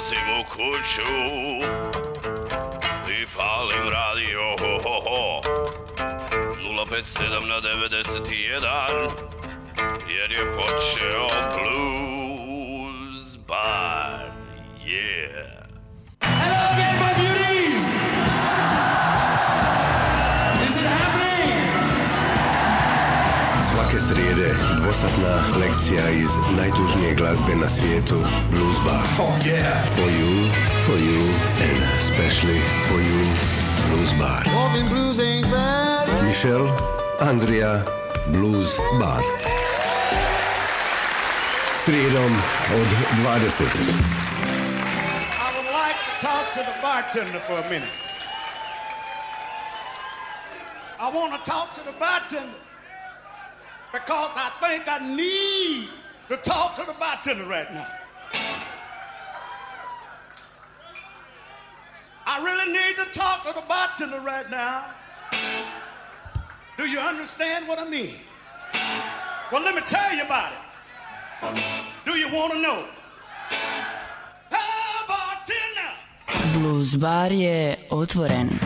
Dolazim u kuću I palim radio ho, ho, ho. 057 na 91 Jer je počeo blues bar dvosatna lekcija iz najtužnije glazbe na svijetu Blues Bar. Oh yeah! For you, for you and especially for you Blues Bar. Blues ain't bad. Michel, Andrija, Blues Bar. Srijedom od 20. I would like to talk to the bartender for a minute. I want to talk to the bartender because I think I need to talk to the bartender right now. I really need to talk to the bartender right now. Do you understand what I mean? Well, let me tell you about it. Do you want to know? Blues bar je otvoren.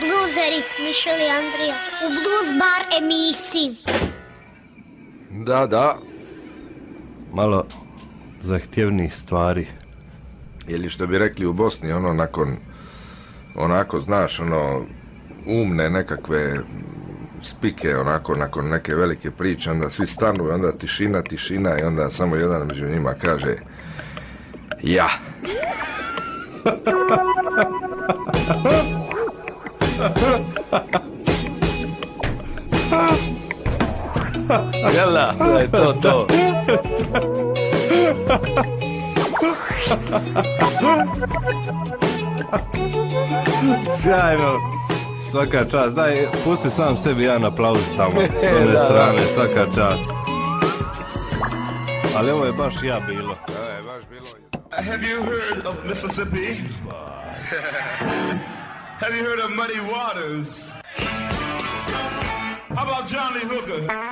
Bluzeri Mišel i Andrija u Blues Bar emisiji. Da, da. Malo zahtjevnih stvari. Ili što bi rekli u Bosni, ono nakon, onako, znaš, ono, umne nekakve spike, onako, nakon neke velike priče, onda svi stanu onda tišina, tišina i onda samo jedan među njima kaže ja. Jel da, je to to. Sjajno. Svaka čast. Daj, pusti sam sebi jedan aplauz tamo. S one da. strane, svaka čast. Ali ovo je baš ja bilo. Have you heard of Mississippi? Have you heard of Muddy Waters? How about John Lee Hooker?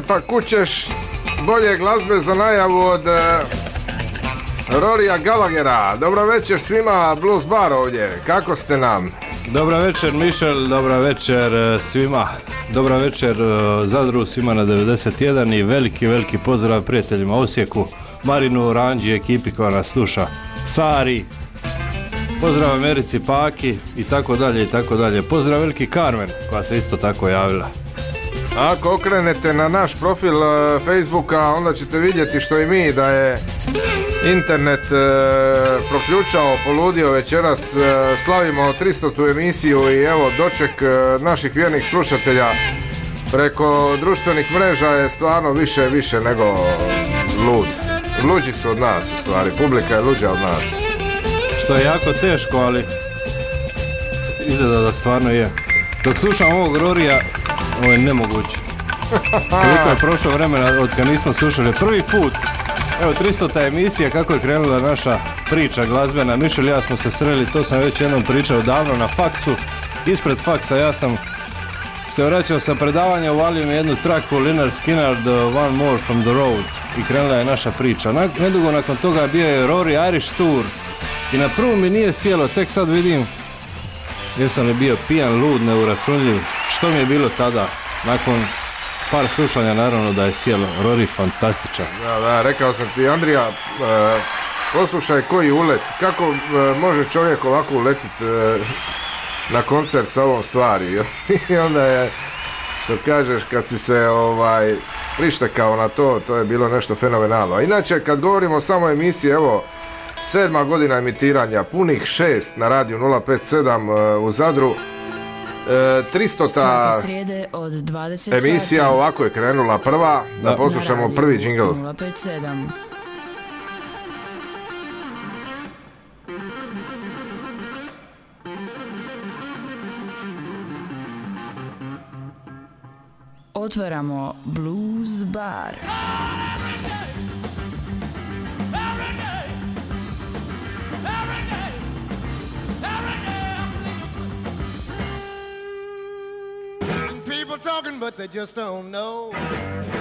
Pa kućeš bolje glazbe za najavu od e, Rorija Gallaghera. Dobro večer svima, Blues Bar ovdje. Kako ste nam? Dobra večer Mišel, dobra večer e, svima. Dobra večer e, Zadru, svima na 91 i veliki, veliki pozdrav prijateljima Osijeku, Marinu, Oranđi, ekipi koja nas sluša, Sari, pozdrav Americi, Paki i tako dalje i tako dalje. Pozdrav veliki Carmen koja se isto tako javila. Ako okrenete na naš profil e, Facebooka, onda ćete vidjeti što i mi da je internet e, proključao, poludio večeras, e, slavimo 300 tu emisiju i evo doček e, naših vjernih slušatelja preko društvenih mreža je stvarno više, više nego lud. Luđi su od nas u stvari, publika je luđa od nas. Što je jako teško, ali izgleda da stvarno je. Dok slušam ovog Rorija, ovo je nemoguće. Koliko je prošlo vremena od kad nismo slušali prvi put. Evo 300. emisija kako je krenula naša priča glazbena. Mišel ja smo se sreli, to sam već jednom pričao davno na faksu. Ispred faksa ja sam se vraćao sa predavanja, uvalio mi jednu traku Linar Skinnard uh, One More From The Road i krenula je naša priča. Nedugo nakon toga bio je Rory Irish Tour i na prvu mi nije sjelo, tek sad vidim jesam li bio pijan, lud, neuračunljiv. Što mi je bilo tada? Nakon par slušanja naravno da je sjelo. Rory fantastičan. Da, da, rekao sam ti Andrija, e, poslušaj koji ulet, kako e, može čovjek ovako uletit e, na koncert sa ovom stvari i onda je, što kažeš, kad si se ovaj prištekao na to, to je bilo nešto fenomenalno. Inače, kad govorimo o samoj emisiji, evo, sedma godina emitiranja, punih šest na radiju 057 e, u Zadru, e, 300 Svake srijede od 20 emisija sati ovako je krenula prva, da, Da. poslušamo radiju prvi džingl. 057. Otvaramo Blues Bar. People talking, but they just don't know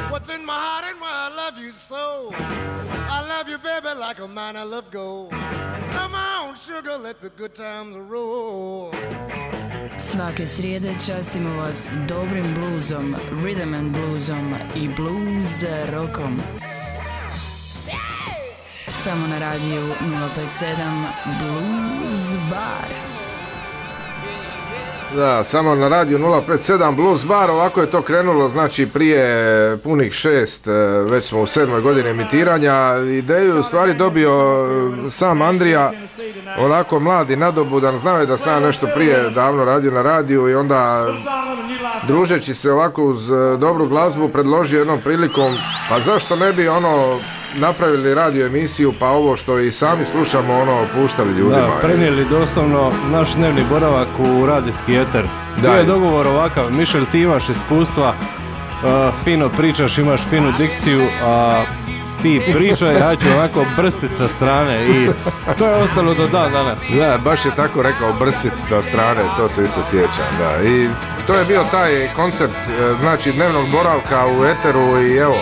what's in my heart and why I love you so. I love you, baby, like a mine I love gold. Come on, sugar, let the good times roll. Svake srijede častimo vas dobrim bluzom, rhythm and bluesom i blues rockom. Samo na radiju 057 Blues Bar. Da, samo na radiju 057 Blues Bar, ovako je to krenulo, znači prije punih šest, e, već smo u sedmoj godini emitiranja. Ideju u stvari dobio e, sam Andrija, onako mladi, nadobudan, znao je da sam nešto prije davno radio na radiju i onda družeći se ovako uz e, dobru glazbu predložio jednom prilikom, pa zašto ne bi ono napravili radio emisiju, pa ovo što i sami slušamo, ono, puštali ljudima. Da, prenijeli doslovno naš dnevni boravak u radijski eter. Da. Je dogovor ovakav, Mišel ti imaš iskustva, uh, fino pričaš, imaš finu dikciju, a ti pričaj, ja ću onako brstit sa strane i to je ostalo do dan danas. Da, baš je tako rekao brstic sa strane, to se isto sjećam, da. I to je bio taj koncept, e, znači dnevnog boravka u Eteru i evo,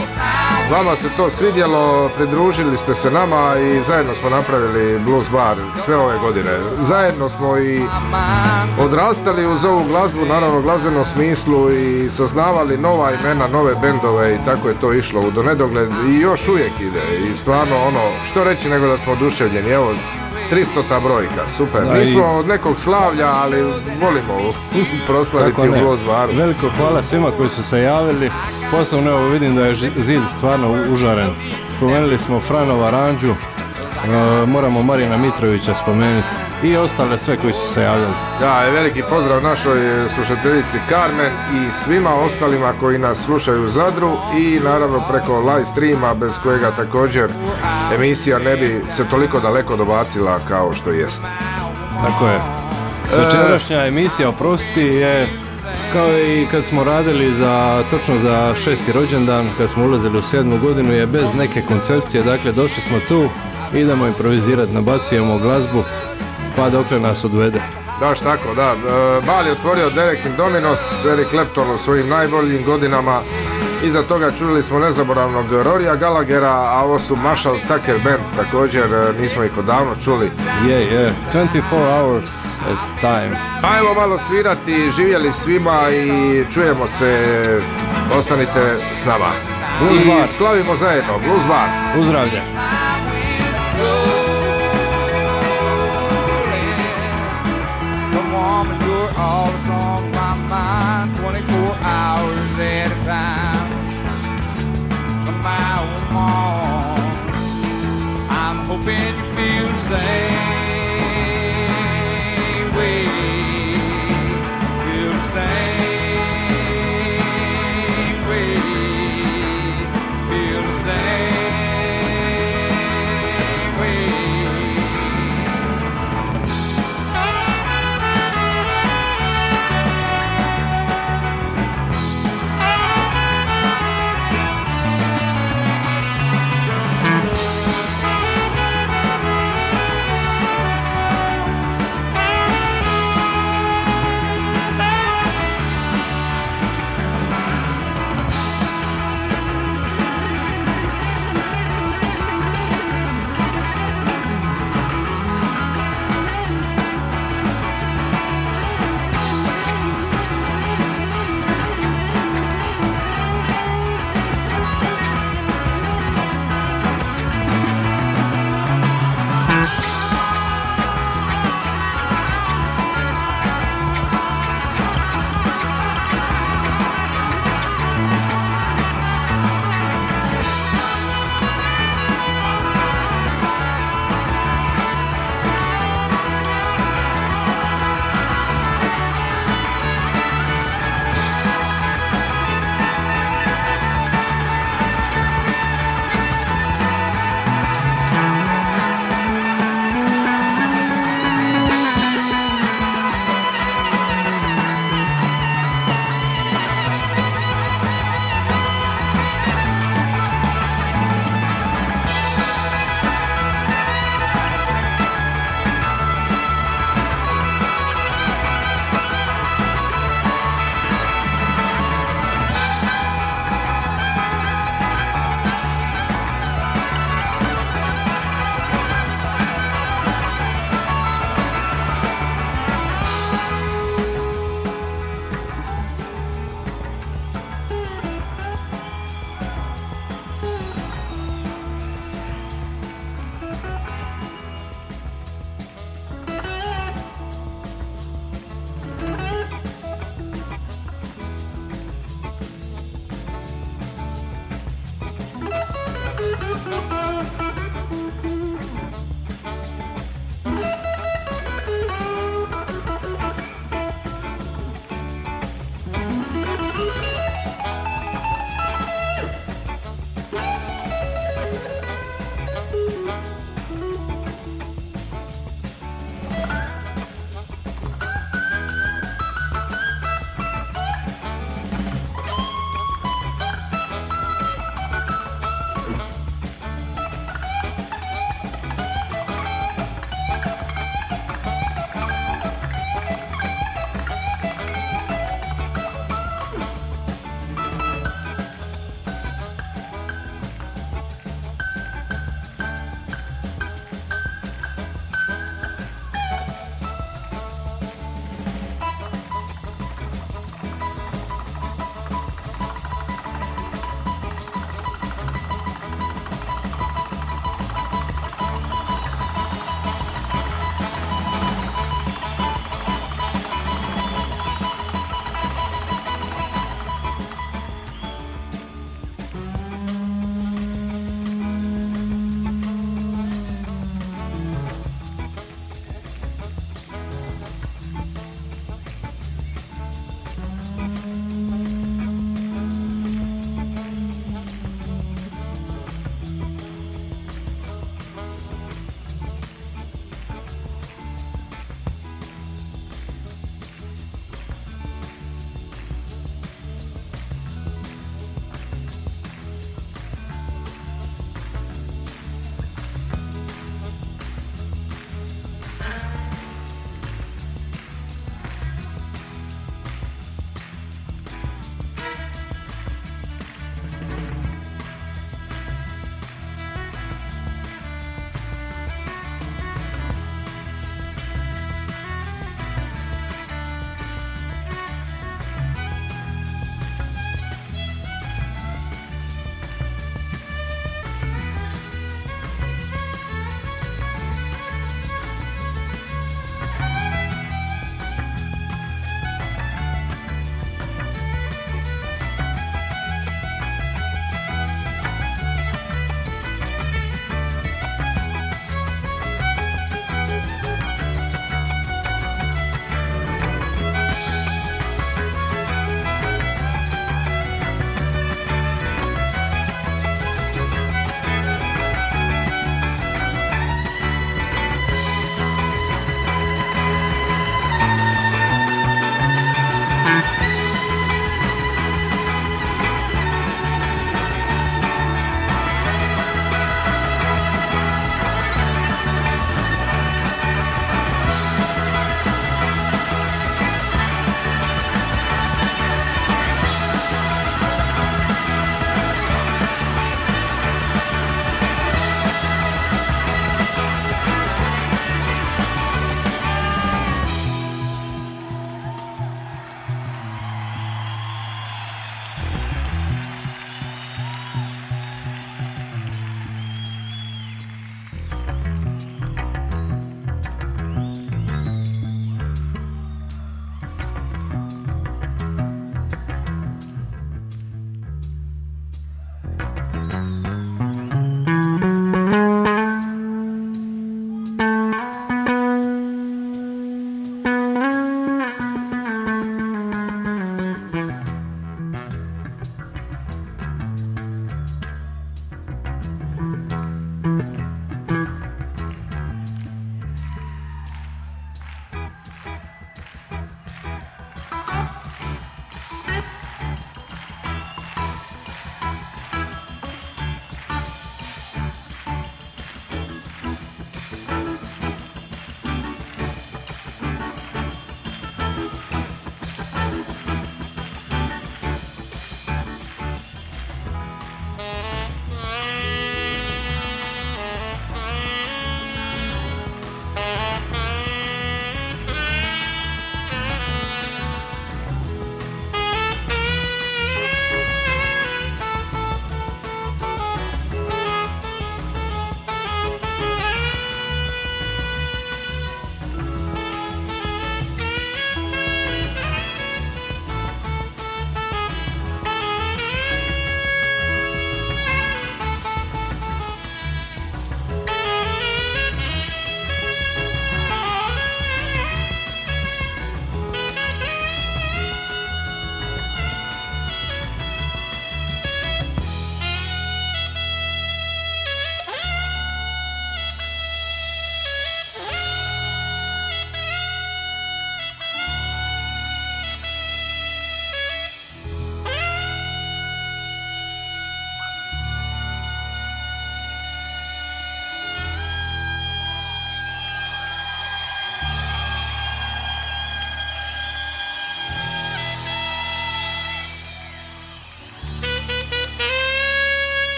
vama se to svidjelo, pridružili ste se nama i zajedno smo napravili Blues Bar sve ove godine. Zajedno smo i odrastali uz ovu glazbu, naravno glazbenom smislu i saznavali nova imena, nove bendove i tako je to išlo u do nedogled i još uvijek ide i stvarno ono, što reći nego da smo oduševljeni, evo 300 brojka, super. Da, Nismo i- od nekog slavlja, ali volimo proslaviti u Baru. Veliko hvala svima koji su se javili. Posebno evo vidim da je zid stvarno užaren. Spomenuli smo Franova Ranđu, e, moramo Marina Mitrovića spomenuti i ostale sve koji su se javljali. Da, veliki pozdrav našoj slušateljici Carmen i svima ostalima koji nas slušaju u Zadru i naravno preko live streama bez kojega također emisija ne bi se toliko daleko dobacila kao što jest. Tako je. Večerašnja emisija Oprosti je kao i kad smo radili za, točno za šesti rođendan, kad smo ulazili u sedmu godinu je bez neke koncepcije, dakle došli smo tu, idemo improvizirati, nabacujemo glazbu, pa dokle nas odvede. Baš tako, da. E, Bal je otvorio Derek in Dominos, Eric Clapton u svojim najboljim godinama. Iza toga čuli smo nezaboravnog Rorija Gallaghera, a ovo su Marshall Tucker Band, također e, nismo ih odavno čuli. Je, je, 24 hours at time. Ajmo malo svirati, živjeli svima i čujemo se, ostanite s nama. Blues I bar. slavimo zajedno, Blues Bar. Uzdravlje. Woman, you're on my mind 24 hours at a time. Somehow, on. I'm hoping you feel the same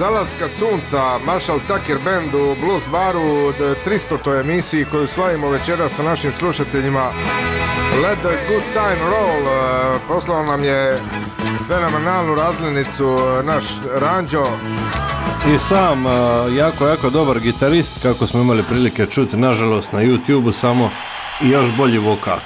zalaska sunca Marshall Tucker Band u Blues baru d- 300. toj emisiji koju slavimo večeras sa našim slušateljima Let the good time roll e, poslao nam je fenomenalnu razlinicu e, naš Ranđo I sam uh, jako, jako dobar gitarist, kako smo imali prilike čuti, nažalost, na YouTube-u samo i još bolji vokal.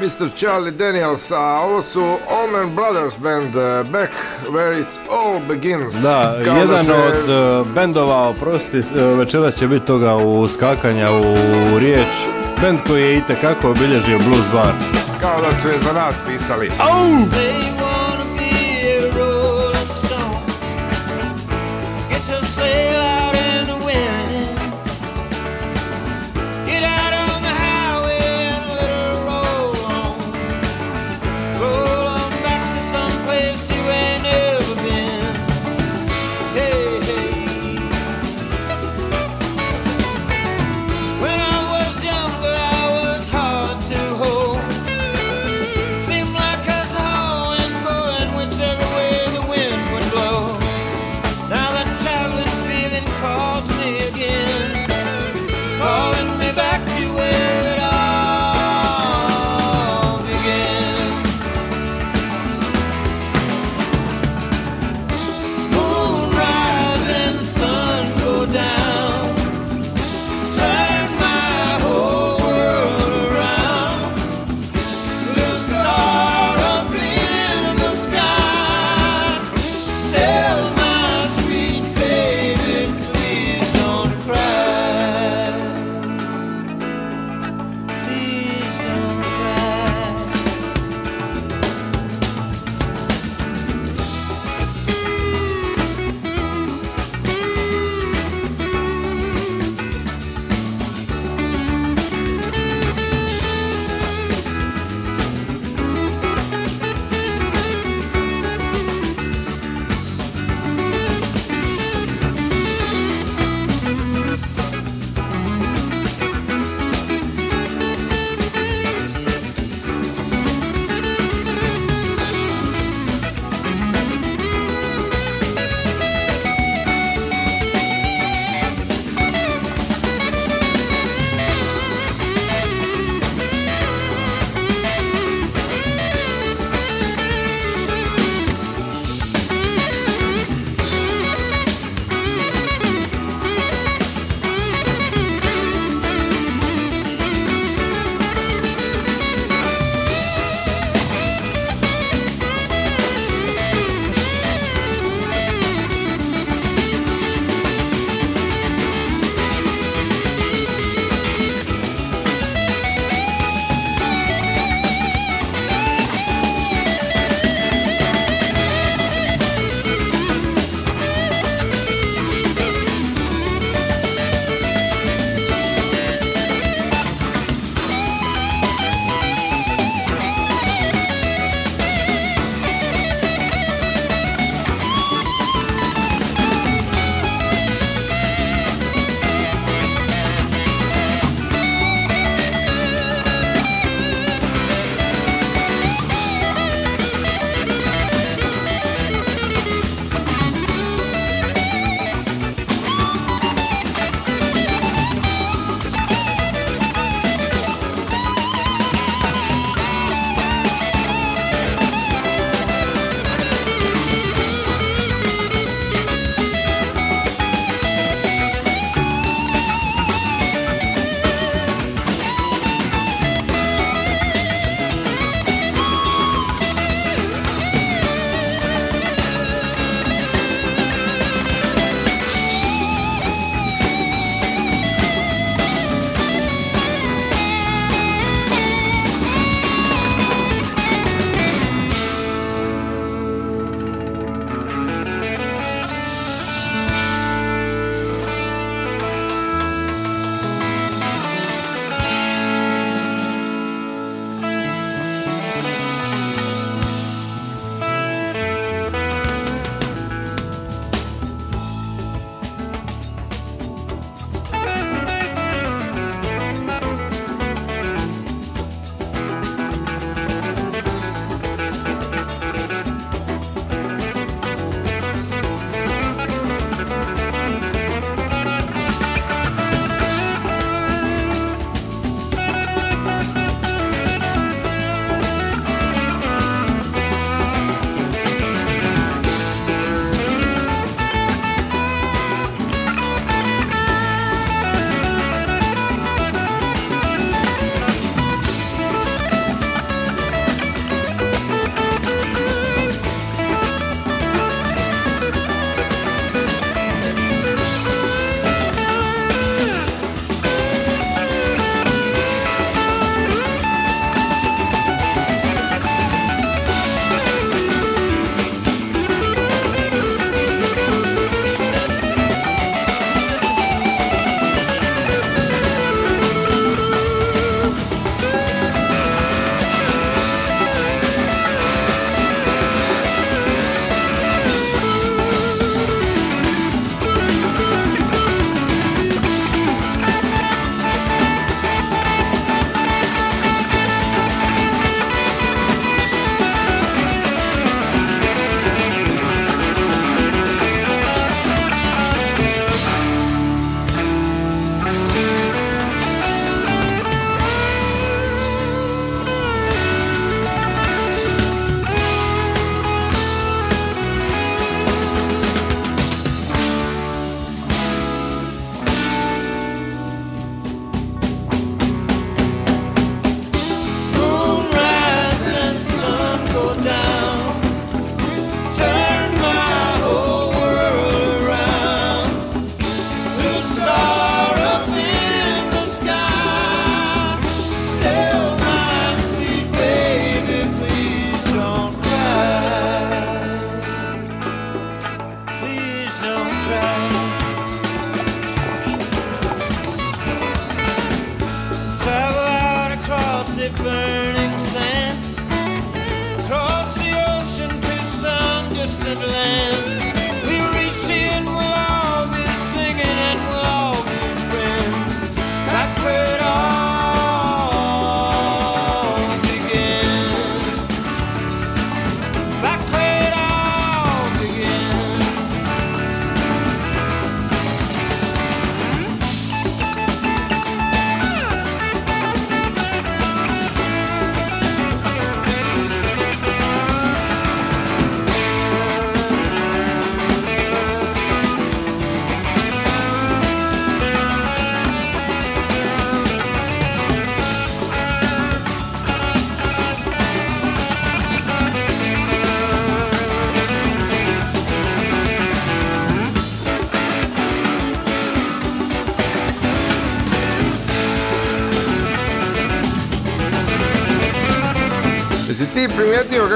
Mr. Charlie Daniels, a ovo su Allman Brothers Band, e, Back Where It All Begins. Da, Kao jedan se- od uh, bendova, oprosti, uh, večeras će biti toga u skakanja u riječ. Bend koji je itekako obilježio blues bar. Kao da su je za nas pisali. Get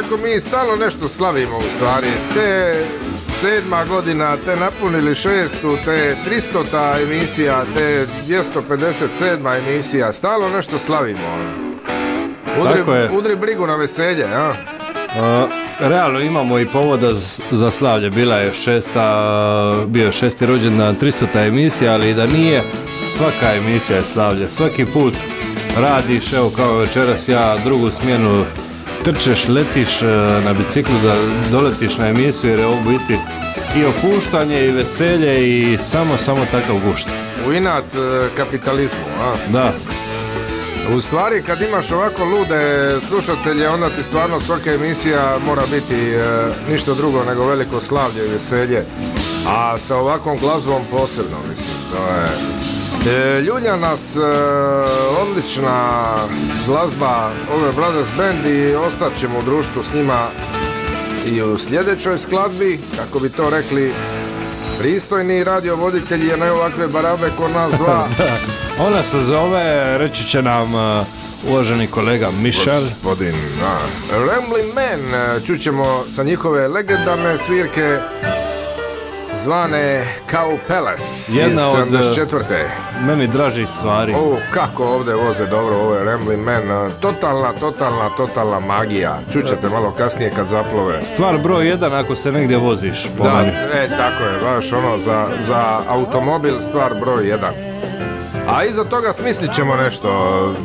kako mi stalno nešto slavimo u stvari? Te sedma godina, te napunili šestu, te 300 emisija, te 257 emisija, stalno nešto slavimo. ono. Udri, Tako je. udri brigu na veselje, a? A, realno imamo i povoda za slavlje. Bila je šesta, bio je šesti rođendan, 300 emisija, ali da nije, svaka emisija je slavlje. Svaki put radiš, evo kao večeras ja drugu smjenu trčeš, letiš e, na biciklu da doletiš na emisiju jer je ovo biti i opuštanje i veselje i samo, samo takav gušt. U inat e, kapitalizmu, a? Da, U stvari kad imaš ovako lude slušatelje onda ti stvarno svaka emisija mora biti e, ništa drugo nego veliko slavlje i veselje. A sa ovakvom glazbom posebno mislim. To je... E, ljulja nas e, odlična glazba ove Brothers Band i ostat ćemo u društvu s njima i u sljedećoj skladbi, kako bi to rekli pristojni radiovoditelji, a ne ovakve barabe ko nas dva. ona se zove, reći će nam e, uvaženi kolega Mišel. Gospodin. Rambling Man, čućemo sa njihove legendarne svirke zvane Cow Palace Jedna iz od, 74. Meni dražih stvari. O, kako ovdje voze dobro, ovo je Rambling Man, totalna, totalna, totalna magija. Čućete malo kasnije kad zaplove. Stvar broj jedan ako se negdje voziš, po Da, e, tako je, baš ono, za, za automobil stvar broj jedan. A iza toga smislit ćemo nešto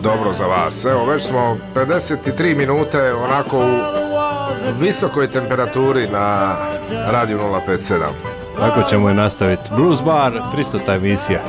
dobro za vas. Evo, već smo 53 minute onako u visokoj temperaturi na radiju 057. Tako ćemo je nastaviti. Blues Bar, 300 emisija.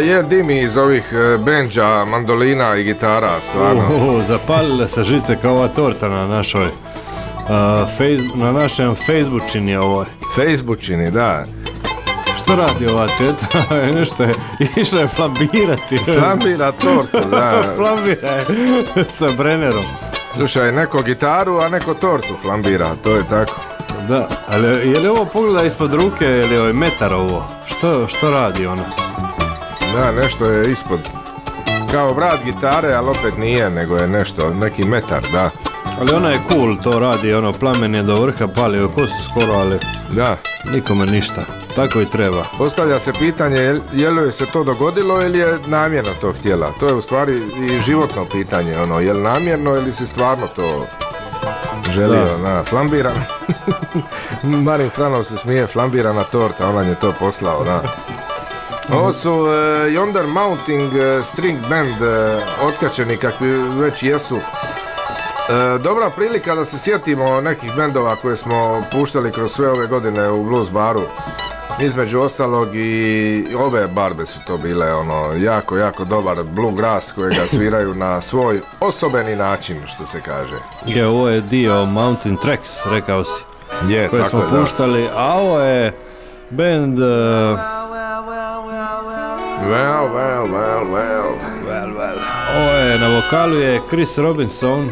Je dimi iz ovih e, benđa, mandolina i gitara, stvarno. Uhu, zapalile se žice kao ova torta na našoj a, fejs- na našem Facebookčini ovoj. Facebookčini, da. Što radi ova teta? Nešto je išla je flambirati. Flambira tortu, da. Flambira je sa Brennerom. Slušaj, neko gitaru, a neko tortu flambira, to je tako. Da, ali je li ovo pogleda ispod ruke ili ovaj metar ovo? Što, što radi ona? Da, nešto je ispod. Kao vrat gitare, ali opet nije, nego je nešto, neki metar, da. Ali ona je cool, to radi, ono, plamen je do vrha palio kosu skoro, ali Da. nikome ništa. Tako i treba. Postavlja se pitanje je, li se to dogodilo ili je namjerno to htjela. To je u stvari i životno pitanje, ono, je li namjerno ili si stvarno to želio, na, flambiran. Marin Franov se smije, flambirana torta, ona je to poslao, da. Ovo su e, Yonder Mounting e, String Band, e, otkačeni kakvi već jesu. E, dobra prilika da se sjetimo nekih bendova koje smo puštali kroz sve ove godine u blues baru. Između ostalog i ove barbe su to bile ono jako, jako dobar bluegrass kojega sviraju na svoj osobeni način, što se kaže. Je, ovo je dio Mountain Tracks, rekao si. Je, koje tako smo je, da. puštali, a ovo je band Well, well, well, well. Well, well. ovo je na vokalu je Chris Robinson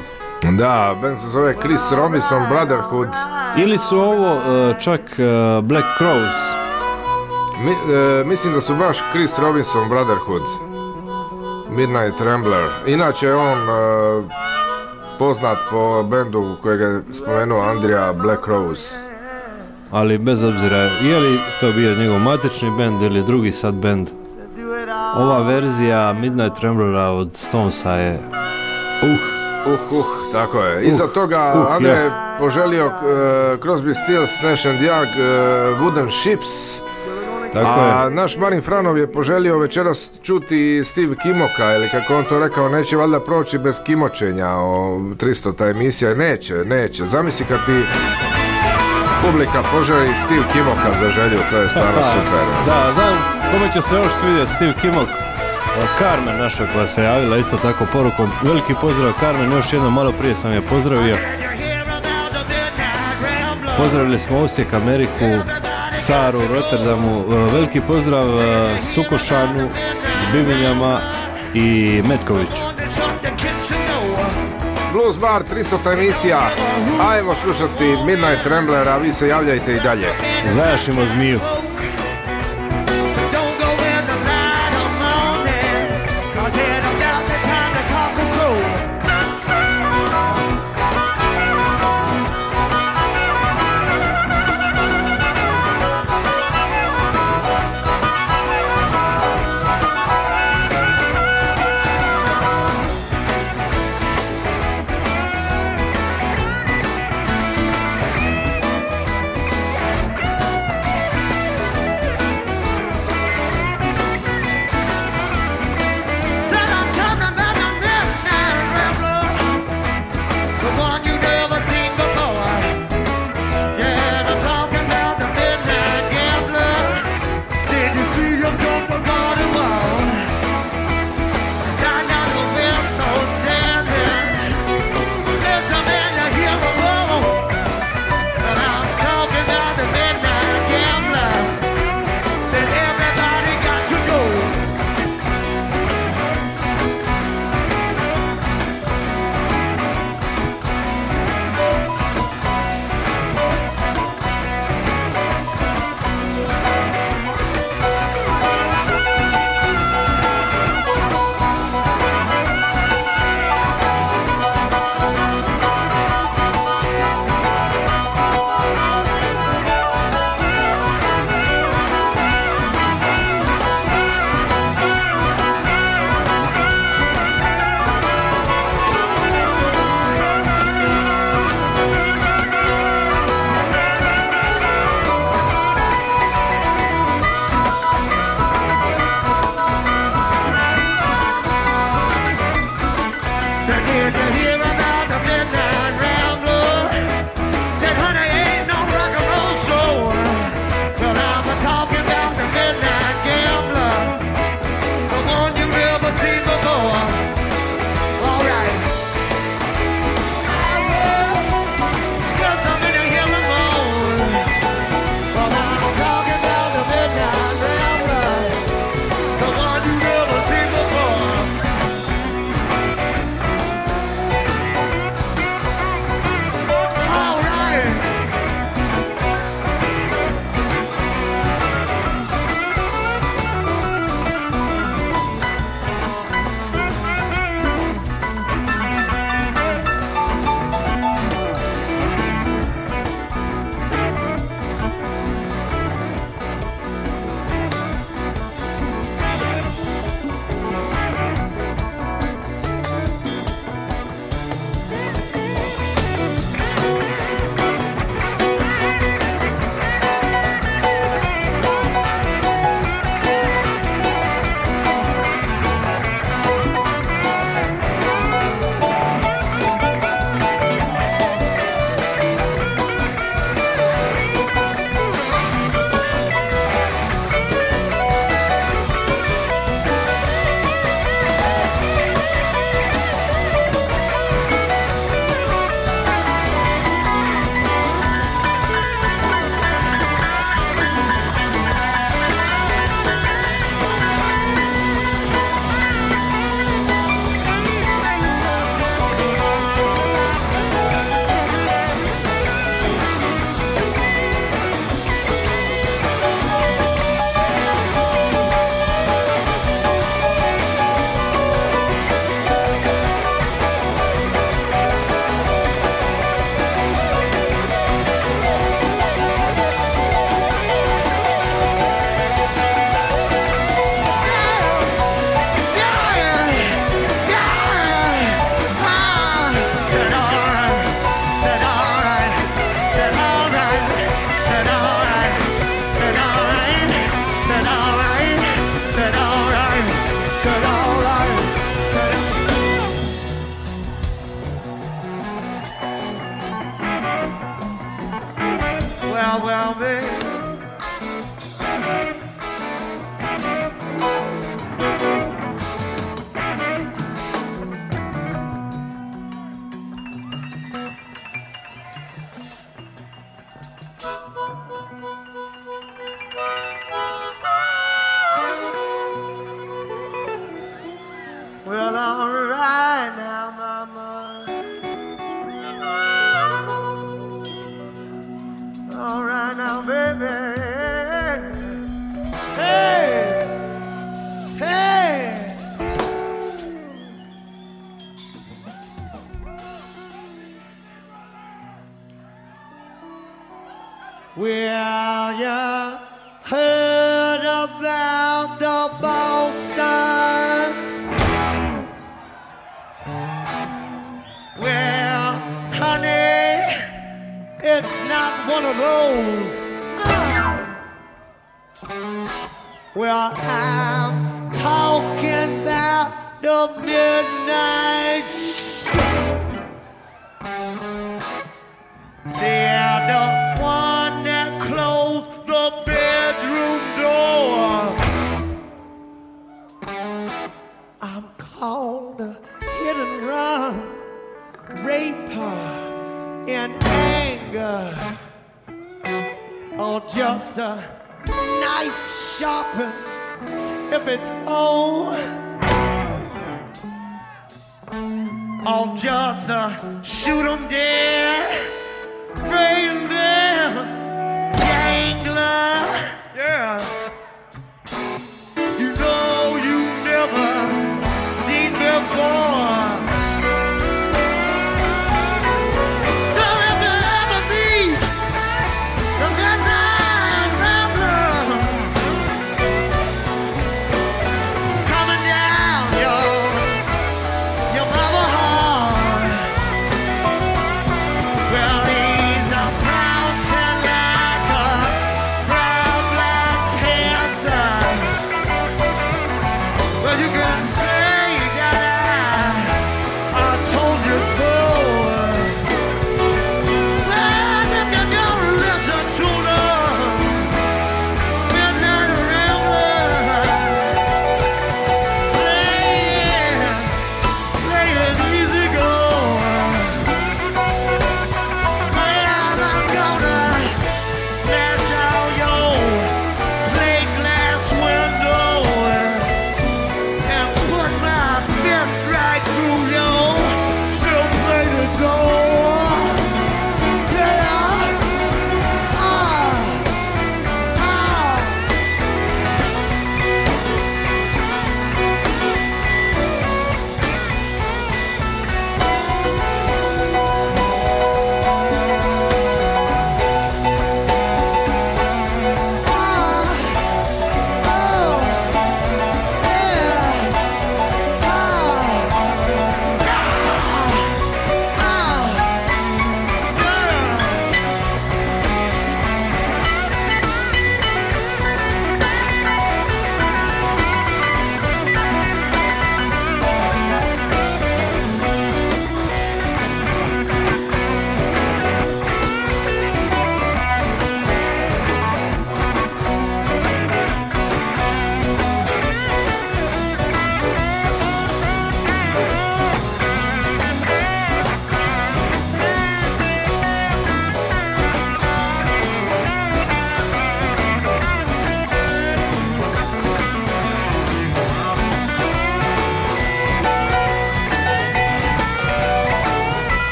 Da, band se zove Chris Robinson Brotherhood. ili su ovo uh, čak uh, Black Crows. Mi- e, mislim da su baš Chris Robinson Brotherhood. Midnight Rambler. Inače je on e, poznat po bendu kojega je spomenuo Andrija Black Rose. Ali bez obzira je li to bio njegov matični band ili drugi sad band. Ova verzija Midnight Ramblera od Stonesa je uh, Uh, uh, tako je. Iza toga uh, Andrej je poželio e, Crosby, Stills, Nash and Young, e, Wooden Ships. Tako A je. naš Marin Franov je poželio večeras čuti Steve Kimoka, ili kako on to rekao, neće valjda proći bez kimočenja o 300 ta emisija. Neće, neće. Zamisli kad ti publika poželi Steve Kimoka za želju, to je stvarno super. Da, znam kome će se još vidjeti Steve Kimok. Carmen naša koja se javila isto tako porukom. Veliki pozdrav Carmen, još jednom malo prije sam je pozdravio. Pozdravili smo Osijek, Ameriku, Saru, Rotterdamu. E, Veliki pozdrav e, Sukošanu, Bibinjama i Metkoviću. Blues Bar, 300 emisija. Ajmo slušati Midnight Ramblera, vi se javljajte i dalje. Zajašimo zmiju.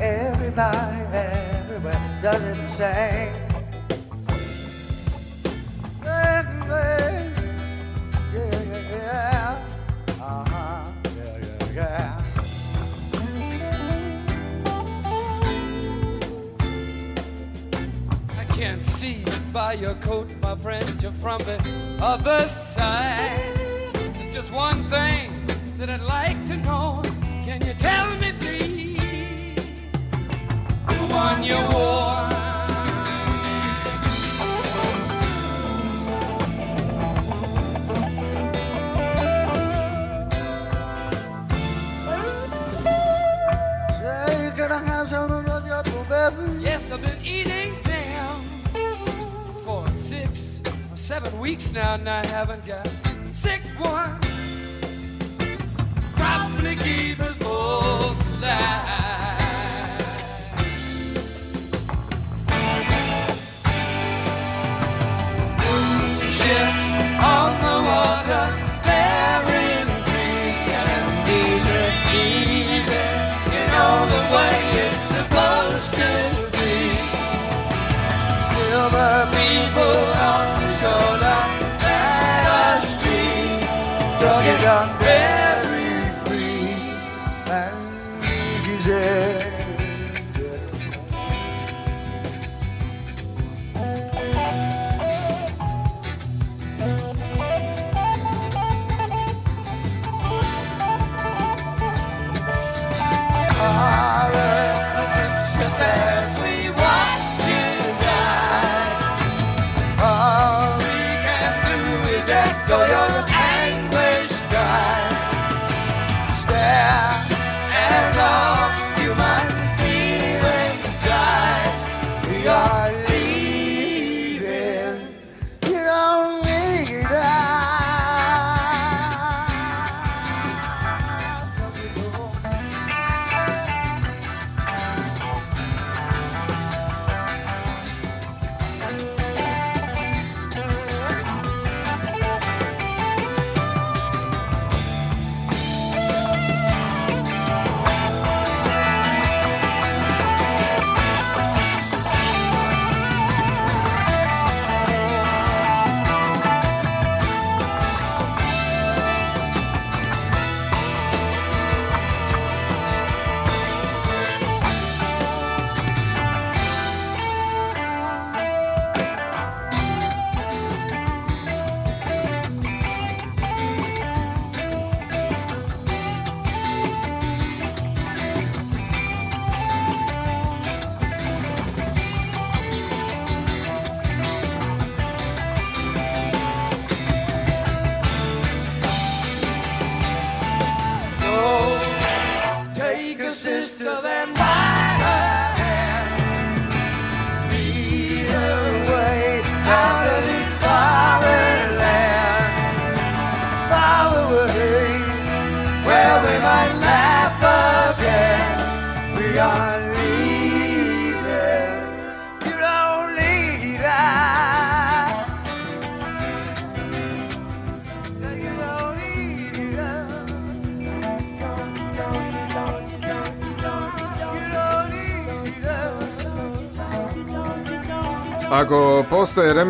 Everybody everywhere does it the same. Yeah, yeah, yeah. Yeah, yeah, yeah. I can't see by your coat, my friend. You're from the other side.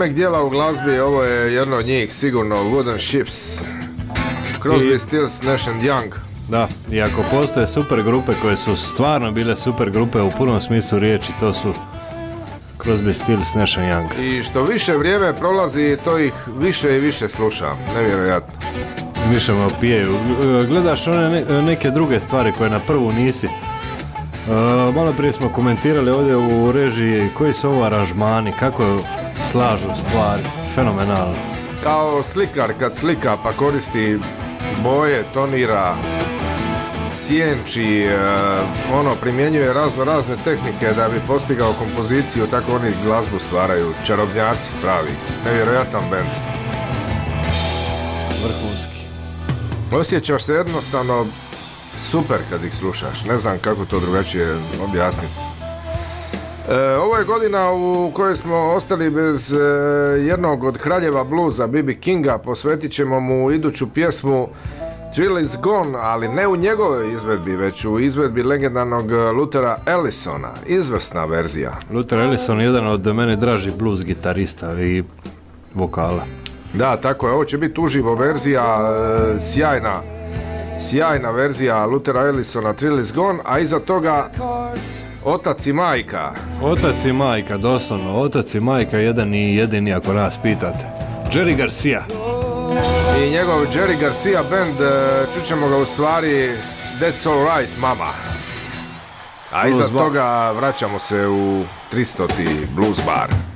Remek dijela u glazbi, ovo je jedno od njih, sigurno Wooden Ships. Crosby, I- Stills, Nash and Young. Da, i ako postoje super grupe koje su stvarno bile super grupe u punom smislu riječi, to su Crosby, Stills, Nash and Young. I što više vrijeme prolazi, to ih više i više slušam. Nevjerojatno. Više me opijaju. Gledaš one ne- neke druge stvari koje na prvu nisi. E, malo prije smo komentirali ovdje u režiji koji su ovo aranžmani, kako slažu stvari. Fenomenalno. Kao slikar kad slika pa koristi boje, tonira, sjenči, e, ono, primjenjuje razno razne tehnike da bi postigao kompoziciju, tako oni glazbu stvaraju. Čarobnjaci pravi. Nevjerojatan bend. Vrhunski. Osjećaš se jednostavno super kad ih slušaš. Ne znam kako to drugačije objasniti. E, ovo je godina u kojoj smo ostali bez e, jednog od kraljeva bluza, Bibi Kinga. Posvetit ćemo mu iduću pjesmu Jill is Gone, ali ne u njegovoj izvedbi, već u izvedbi legendarnog Luthera Ellisona. Izvrsna verzija. Luther Ellison je jedan od mene dražih blues gitarista i vokala. Da, tako je, ovo će biti uživo verzija, eh, sjajna, sjajna verzija Luthera Ellisona Trill is Gone, a iza toga Otac i majka. Otac i majka, doslovno, otac i majka, jedan i jedini ako nas pitate. Jerry Garcia. I njegov Jerry Garcia band, eh, čućemo ga u stvari That's Alright Mama. A iza toga vraćamo se u 300. Blues Bar.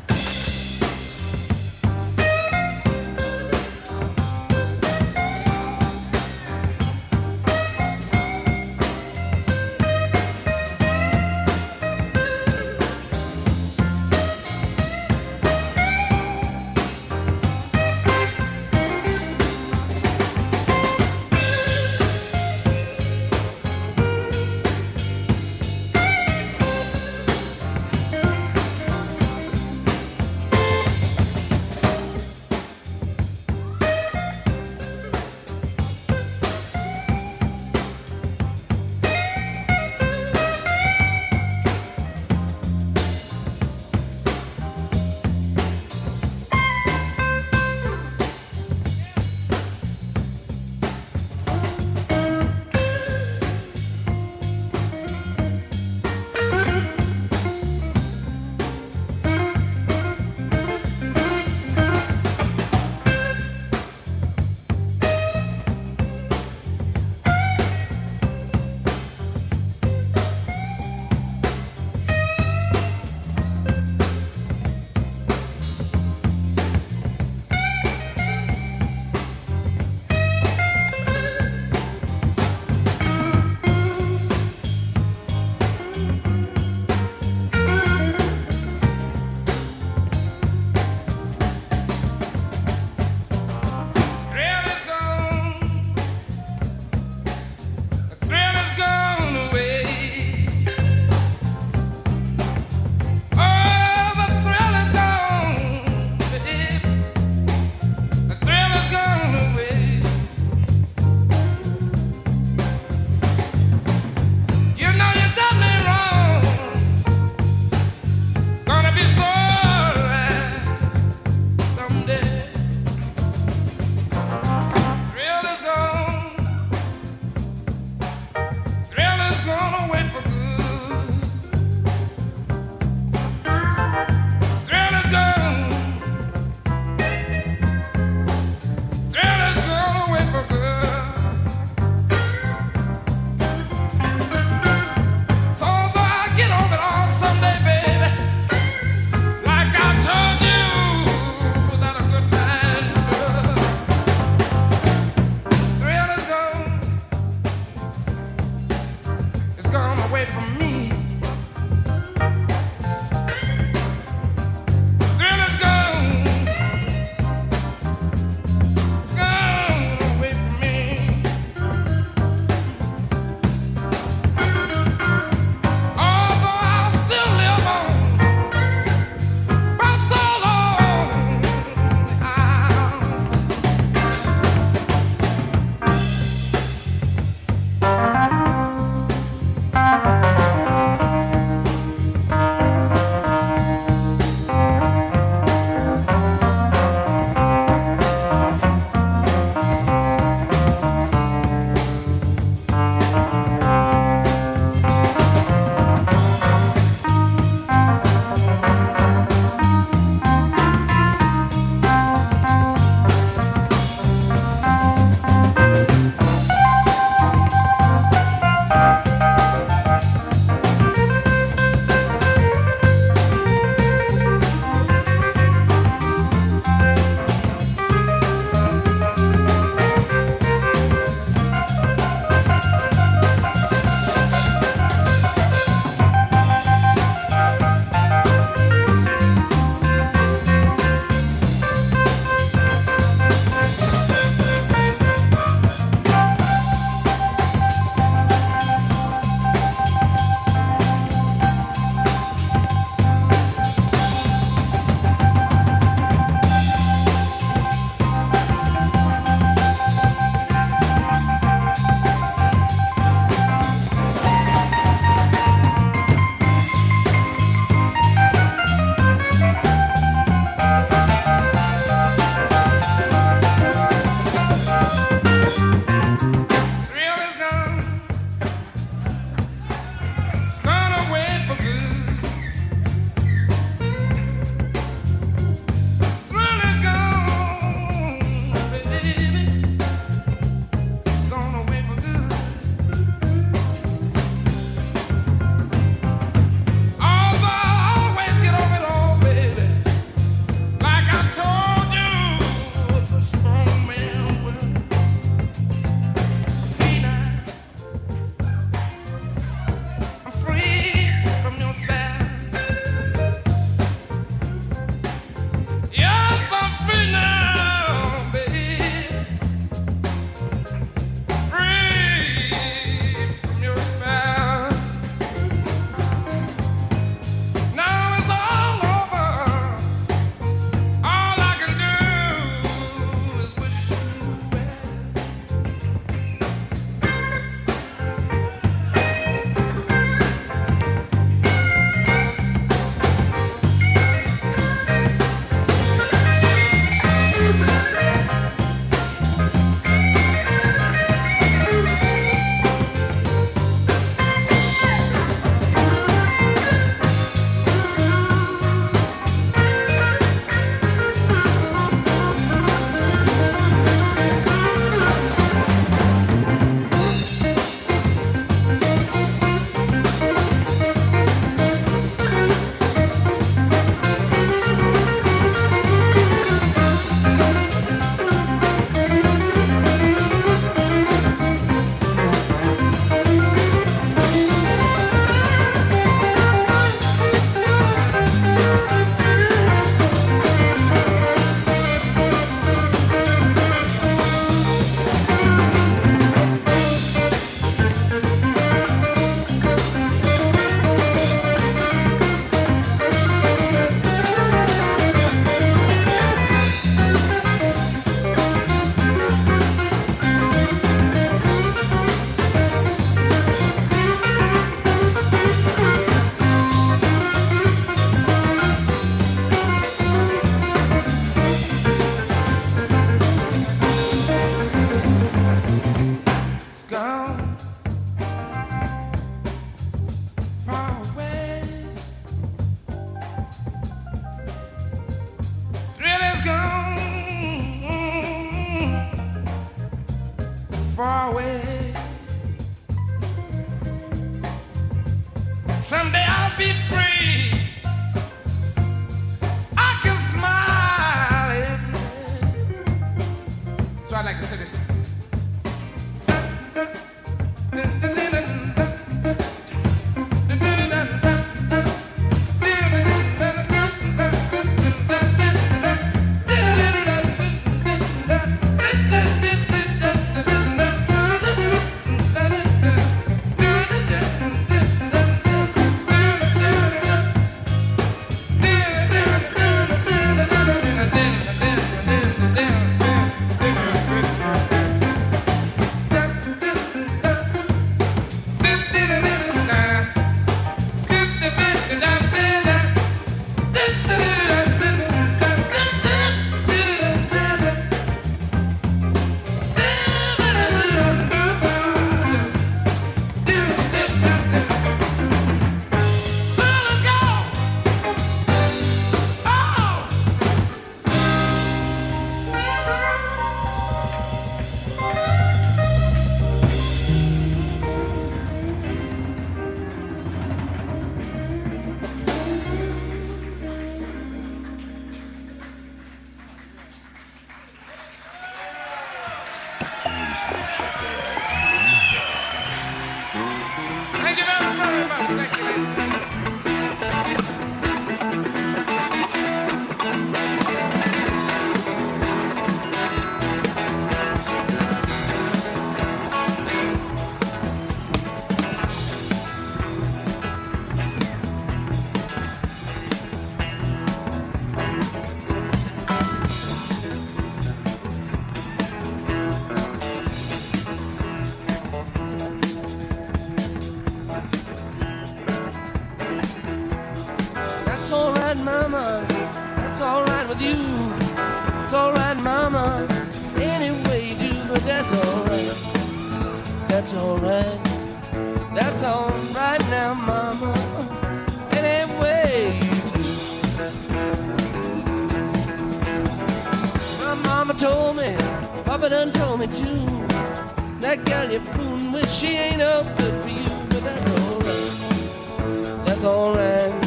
That's alright.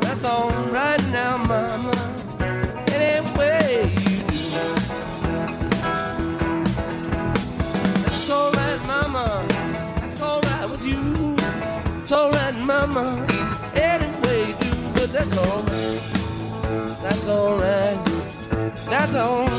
That's alright now, Mama. Anyway you do. That's alright, Mama. That's alright with you. It's alright, Mama. Anyway you do, but that's alright. That's alright. That's alright.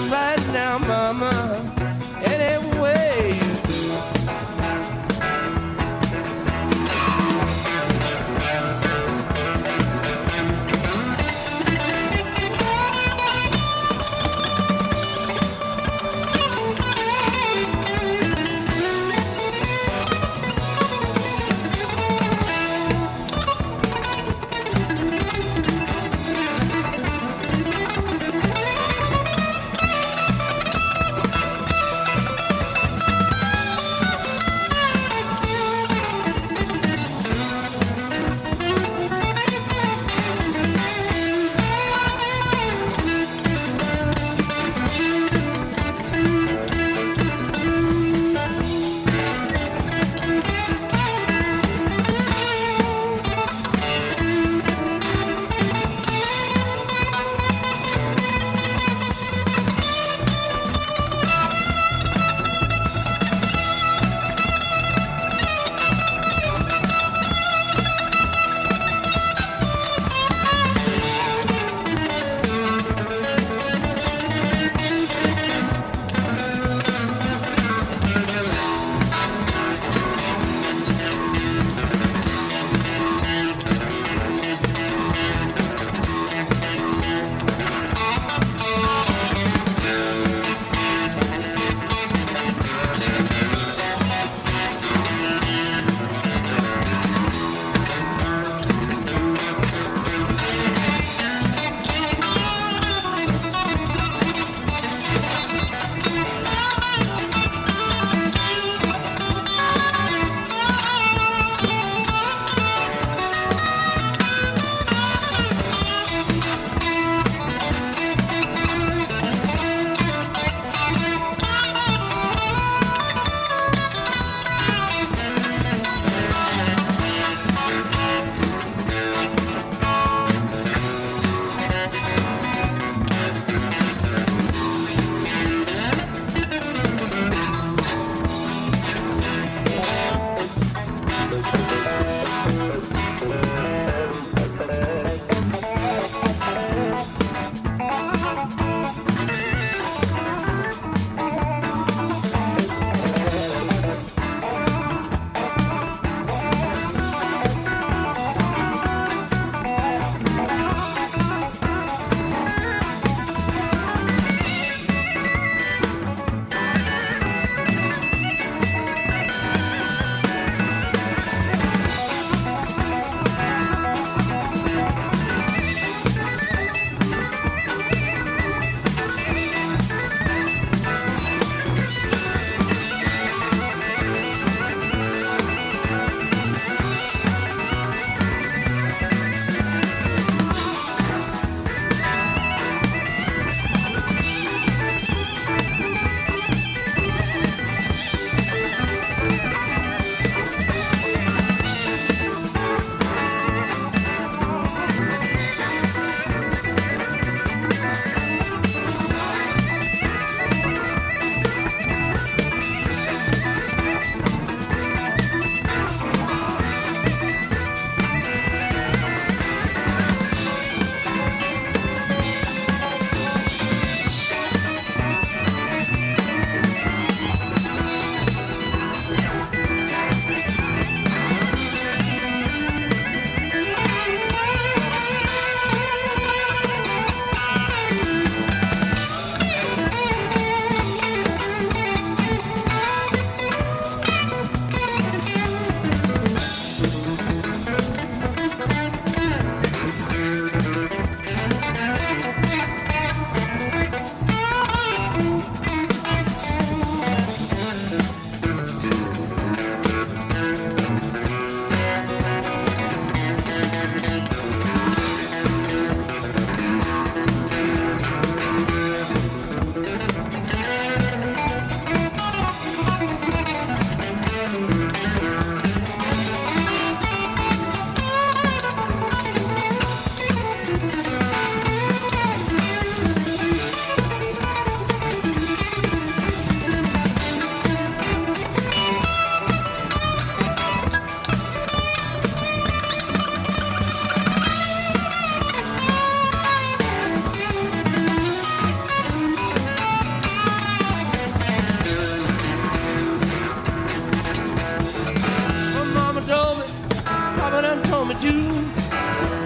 Do.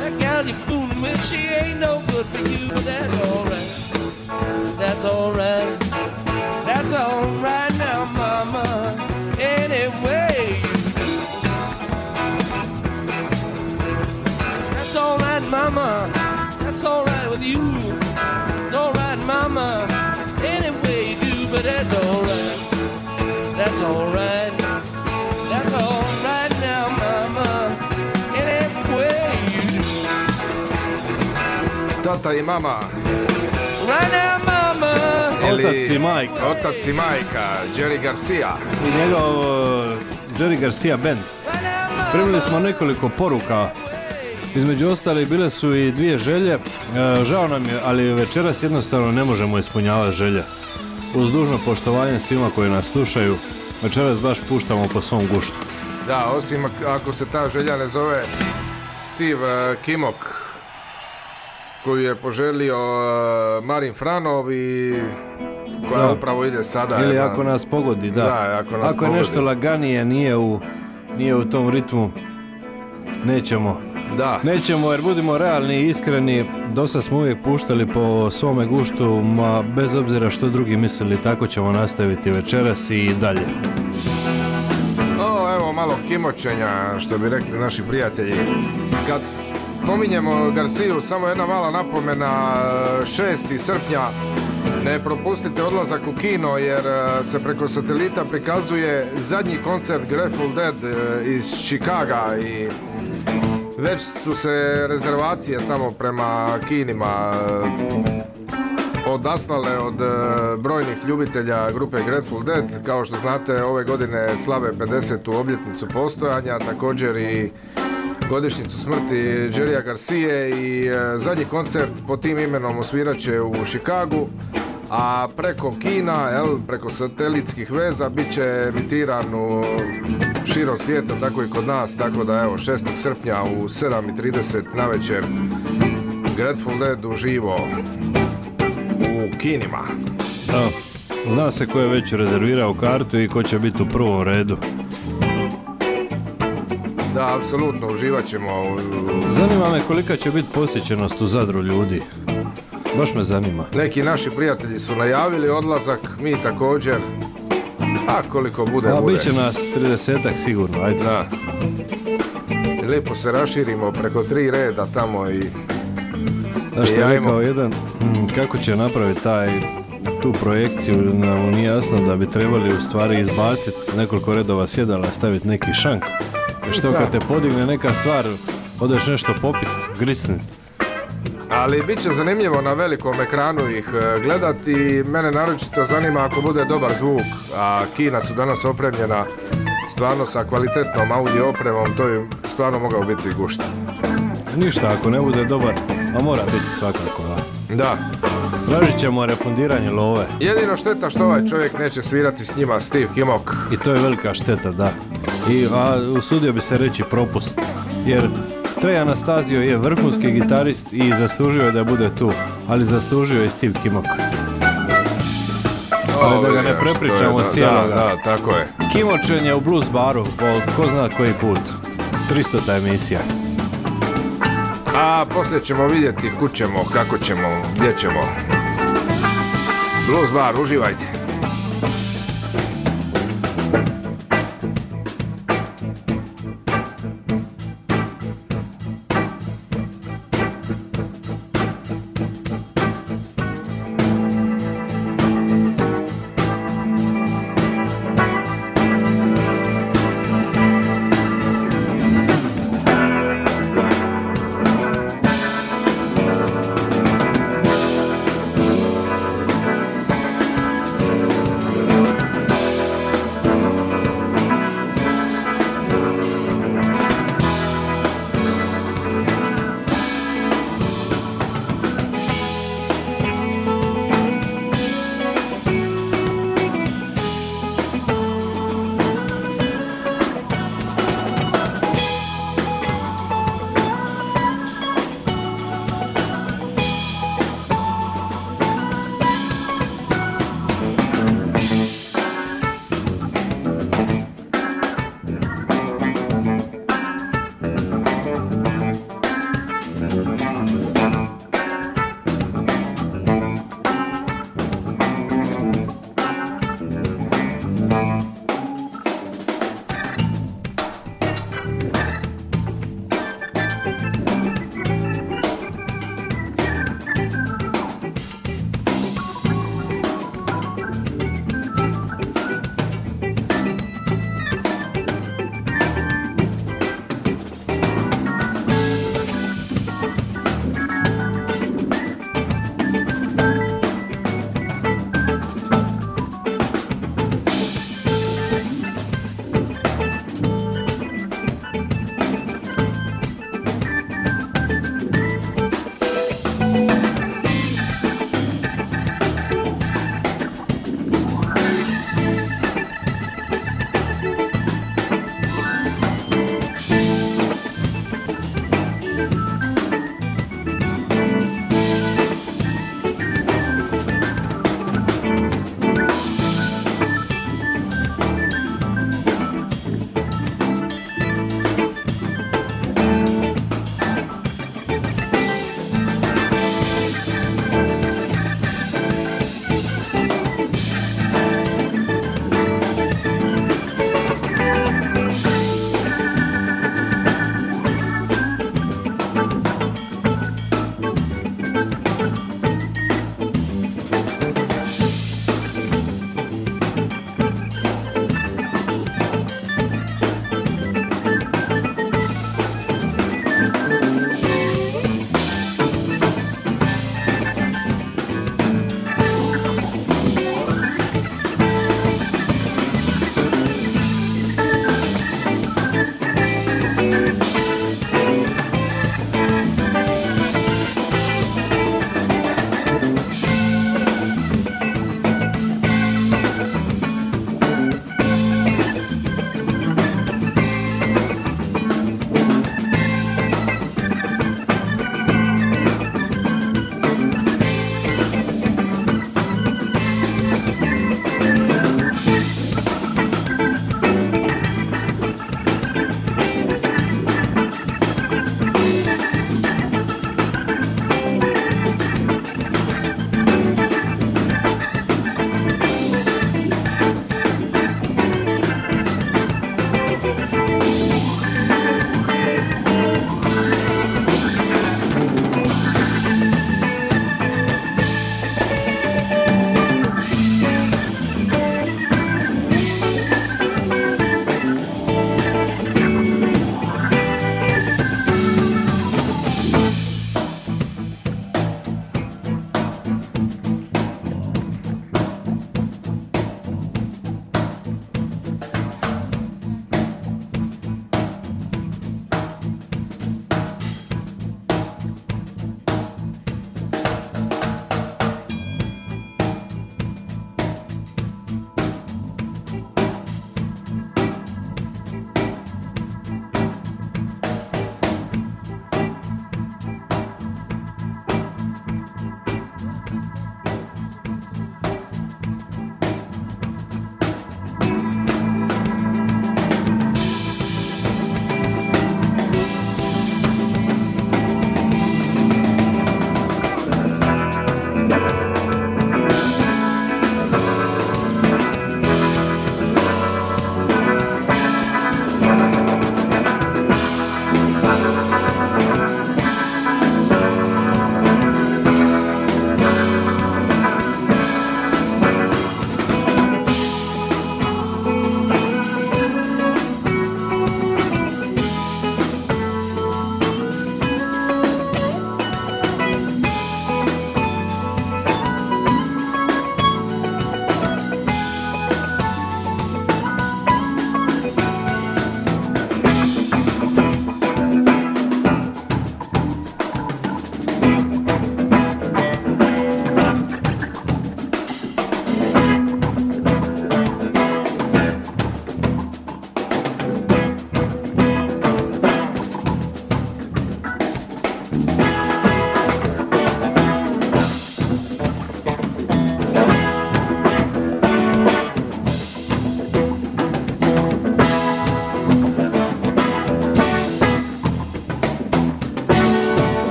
That gal you're fooling with, she ain't no good for you, but that's alright. That's alright. Tata i mama. Now, mama. Ili Otac i majka. Otac i majka, Jerry Garcia. I njegov uh, Jerry Garcia band. Primili smo nekoliko poruka. Između ostalih bile su i dvije želje. E, žao nam je, ali večeras jednostavno ne možemo ispunjavati želje. Uz dužno poštovanje svima koji nas slušaju, večeras baš puštamo po svom guštu. Da, osim ak- ako se ta želja ne zove Steve eh, Kimok, koju je poželio eh, Marin Franov i koja Da. upravo ide sada. Ili evo. ako nas pogodi, da. Da, ako nas je pogodi. nešto laganije, nije u, nije u tom ritmu, nećemo. Da. Nećemo jer budimo realni i iskreni, dosta smo uvijek puštali po svome guštu, ma bez obzira što drugi mislili, tako ćemo nastaviti večeras i dalje. O, evo malo kimočenja, što bi rekli naši prijatelji. Kad spominjemo Garciju, samo jedna mala napomena, 6. srpnja, ne propustite odlazak u kino jer e, se preko satelita prikazuje zadnji koncert Grateful Dead e, iz Chicaga i već su se rezervacije tamo prema kinima e, odaslale od e, brojnih ljubitelja grupe Grateful Dead. Kao što znate, ove godine slave 50. obljetnicu postojanja, također i godišnjicu smrti Jerrya Garcije i e, zadnji koncert pod tim imenom osvirat će u Chicagu. A preko Kina, jel, preko satelitskih veza, bit će emitiran u širom svijeta, tako i kod nas, tako da evo 6. srpnja u 7.30 na večer Grateful Dead uživo u kinima. Da. Zna se ko je već rezervirao kartu i ko će biti u prvom redu. Da, apsolutno uživat ćemo Zanima me kolika će biti posjećenost u Zadru ljudi. Baš me zanima. Neki naši prijatelji su najavili odlazak, mi također. A koliko bude, A bude. bit će nas 30 sigurno, ajde. Da. Lijepo se raširimo preko tri reda tamo i... Znaš što je rekao jedan, mm, kako će napraviti taj, tu projekciju, nam nije jasno da bi trebali u stvari izbaciti nekoliko redova sjedala, staviti neki šank. Što kad te podigne neka stvar, odeš nešto popit, grisnit. Ali bit će zanimljivo na velikom ekranu ih e, gledati i mene naročito zanima ako bude dobar zvuk, a Kina su danas opremljena stvarno sa kvalitetnom audio opremom, to je stvarno mogao biti gušt. Ništa, ako ne bude dobar, a mora biti svakako, da. Da. Tražit ćemo refundiranje love. Jedino šteta što ovaj čovjek neće svirati s njima, Steve Kimok. I to je velika šteta, da. I, a usudio bi se reći propust. Jer Trey Anastasio je vrhunski gitarist i zaslužio je da bude tu. Ali zaslužio je Steve Kimok. Ali da ga ne je, prepričamo da, cijeloga. Da, da, tako je. Kimočenje u blues baru, po ko zna koji put. 300. emisija. A poslije ćemo vidjeti kud ćemo, kako ćemo, gdje ćemo. Blues bar, uživajte.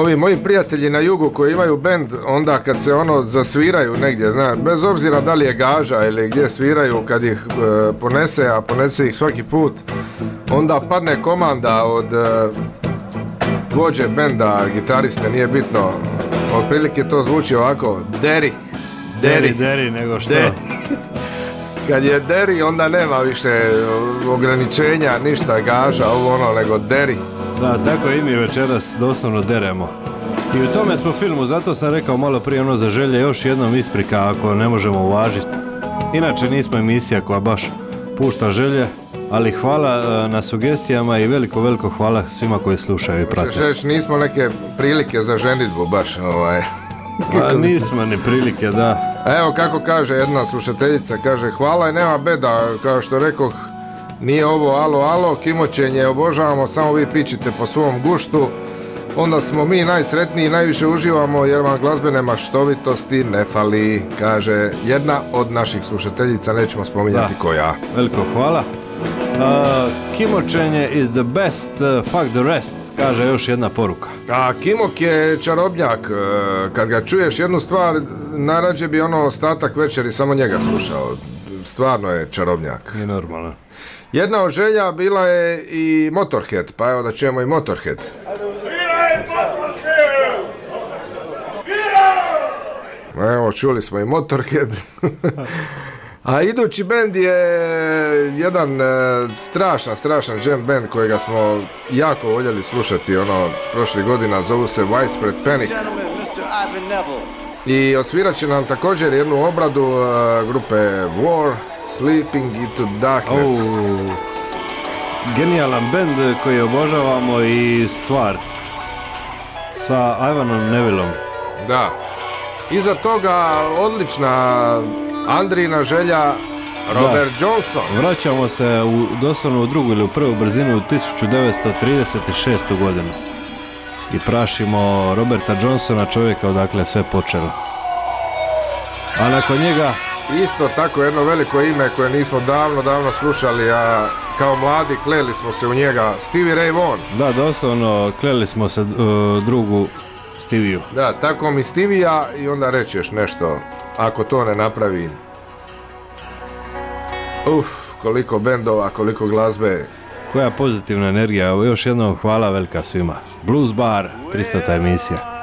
Ovi moji prijatelji na jugu koji imaju bend, onda kad se ono zasviraju negdje, zna, bez obzira da li je gaža ili gdje sviraju, kad ih e, ponese, a ponese ih svaki put, onda padne komanda od e, vođe benda, gitariste, nije bitno. Otprilike to zvuči ovako, deri, Deri, deri, nego što? Deri. Kad je deri, onda nema više ograničenja, ništa, gaža, ovo ono, nego deri. Da, tako i mi večeras doslovno deremo. I u tome smo filmu, zato sam rekao malo prije ono za želje, još jednom isprika ako ne možemo uvažiti. Inače nismo emisija koja baš pušta želje, ali hvala e, na sugestijama i veliko, veliko hvala svima koji slušaju i prate. Šeš, nismo neke prilike za ženitbu baš, ovaj. Pa nismo ni prilike, da. Evo kako kaže jedna slušateljica, kaže hvala i nema beda, kao što rekoh, nije ovo alo alo, kimoćenje obožavamo, samo vi pičite po svom guštu, onda smo mi najsretniji i najviše uživamo jer vam glazbene maštovitosti ne fali, kaže jedna od naših slušateljica, nećemo spominjati Da. koja. Veliko hvala. Uh, kimočenje is the best, uh, fuck the rest, kaže još jedna poruka. A Kimok je čarobnjak, e, kad ga čuješ jednu stvar, najrađe bi ono ostatak večeri samo njega slušao. Stvarno je čarobnjak. I normalno. Jedna od želja bila je i Motorhead, pa evo da čujemo i Motorhead. Evo, čuli smo i Motorhead. A idući bend je jedan e, strašan, strašan jam band kojega smo jako voljeli slušati, ono, prošlih godina, zovu se Widespread Panic. I odsvirat će nam također jednu obradu e, grupe War, Sleeping into Darkness. Oh, genijalan bend koji obožavamo i stvar sa Ivanom Nevillom. Da. Iza toga odlična Andrijina želja Robert Johnson. Vraćamo se u, doslovno u drugu ili u prvu brzinu u 1936. godinu. I prašimo Roberta Johnsona, čovjeka odakle sve počelo. A nakon njega Isto tako jedno veliko ime koje nismo davno, davno slušali, a kao mladi kleli smo se u njega. Stevie Ray Vaughan. Da, doslovno kleli smo se uh, drugu Stiviju. Da, tako mi Stivija i onda rećeš nešto ako to ne napravi. Uf, koliko bendova, koliko glazbe. Koja pozitivna energija, još jednom hvala velika svima. Blues Bar, 300. emisija.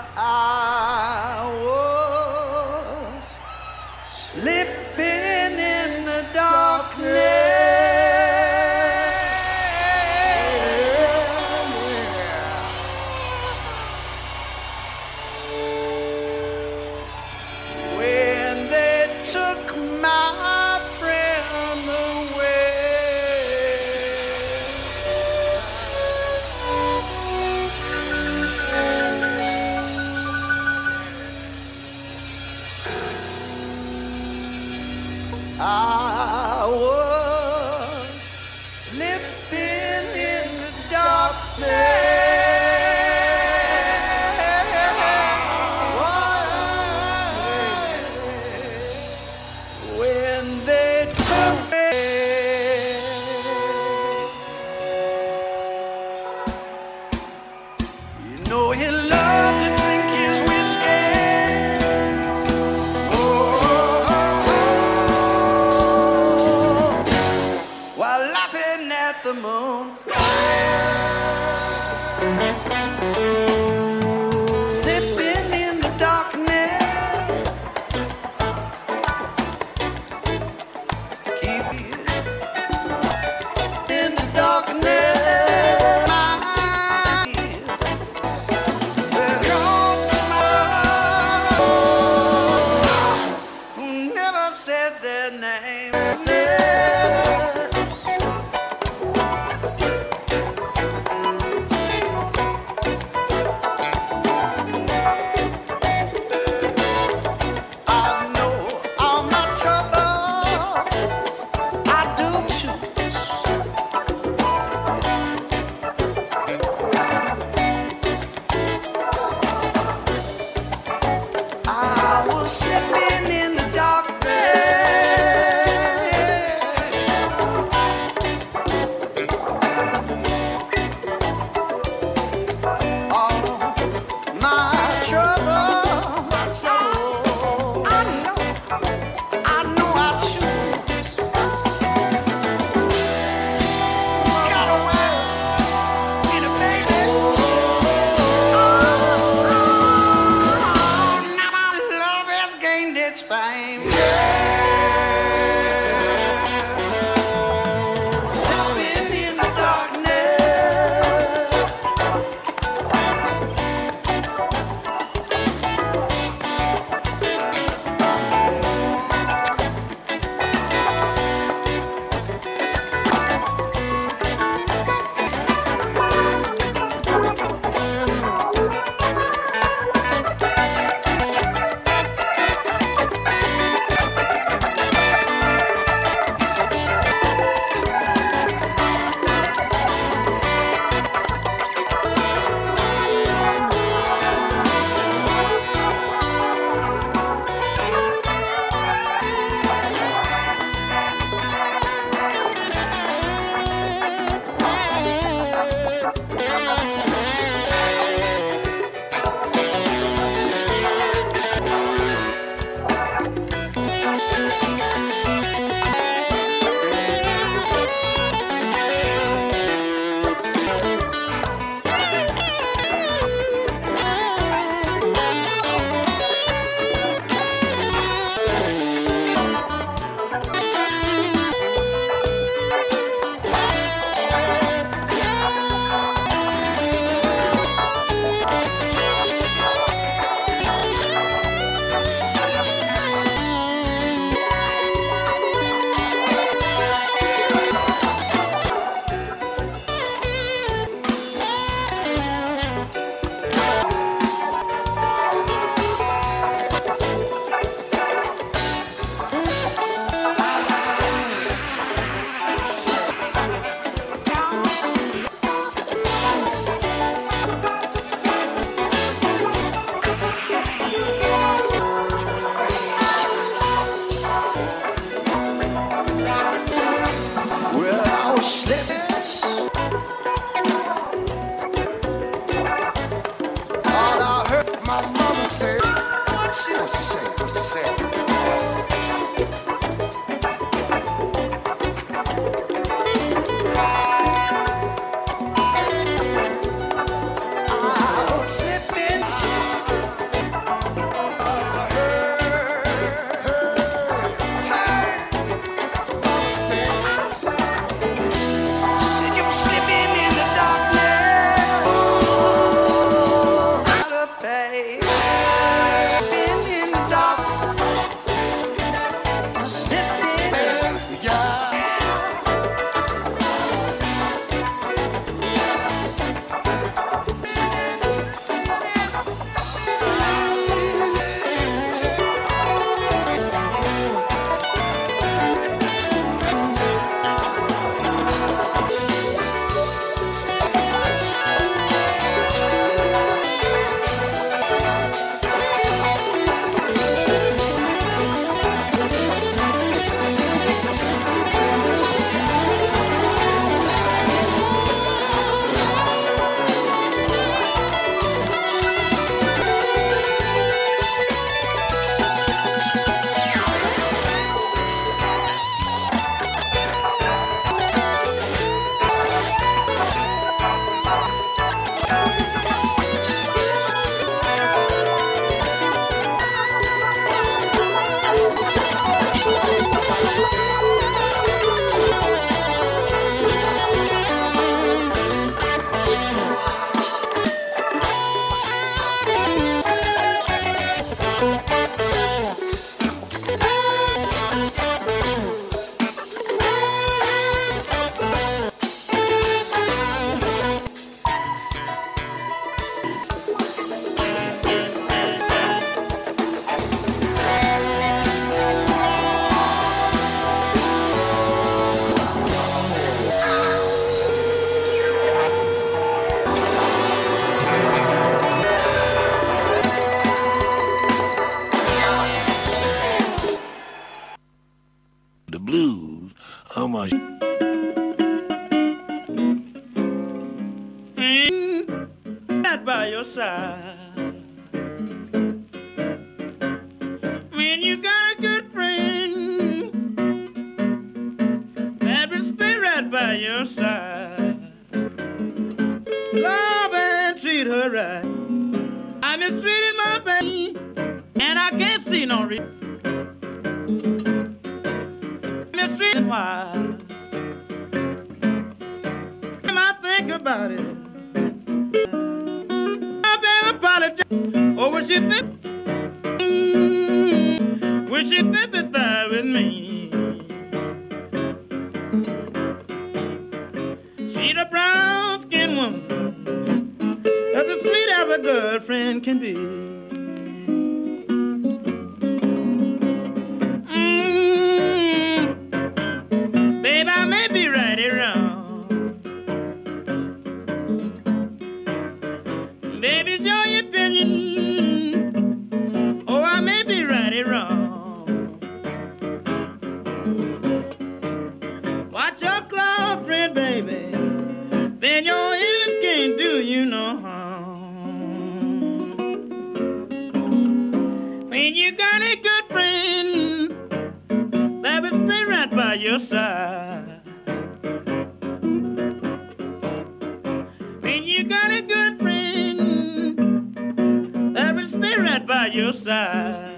By your side.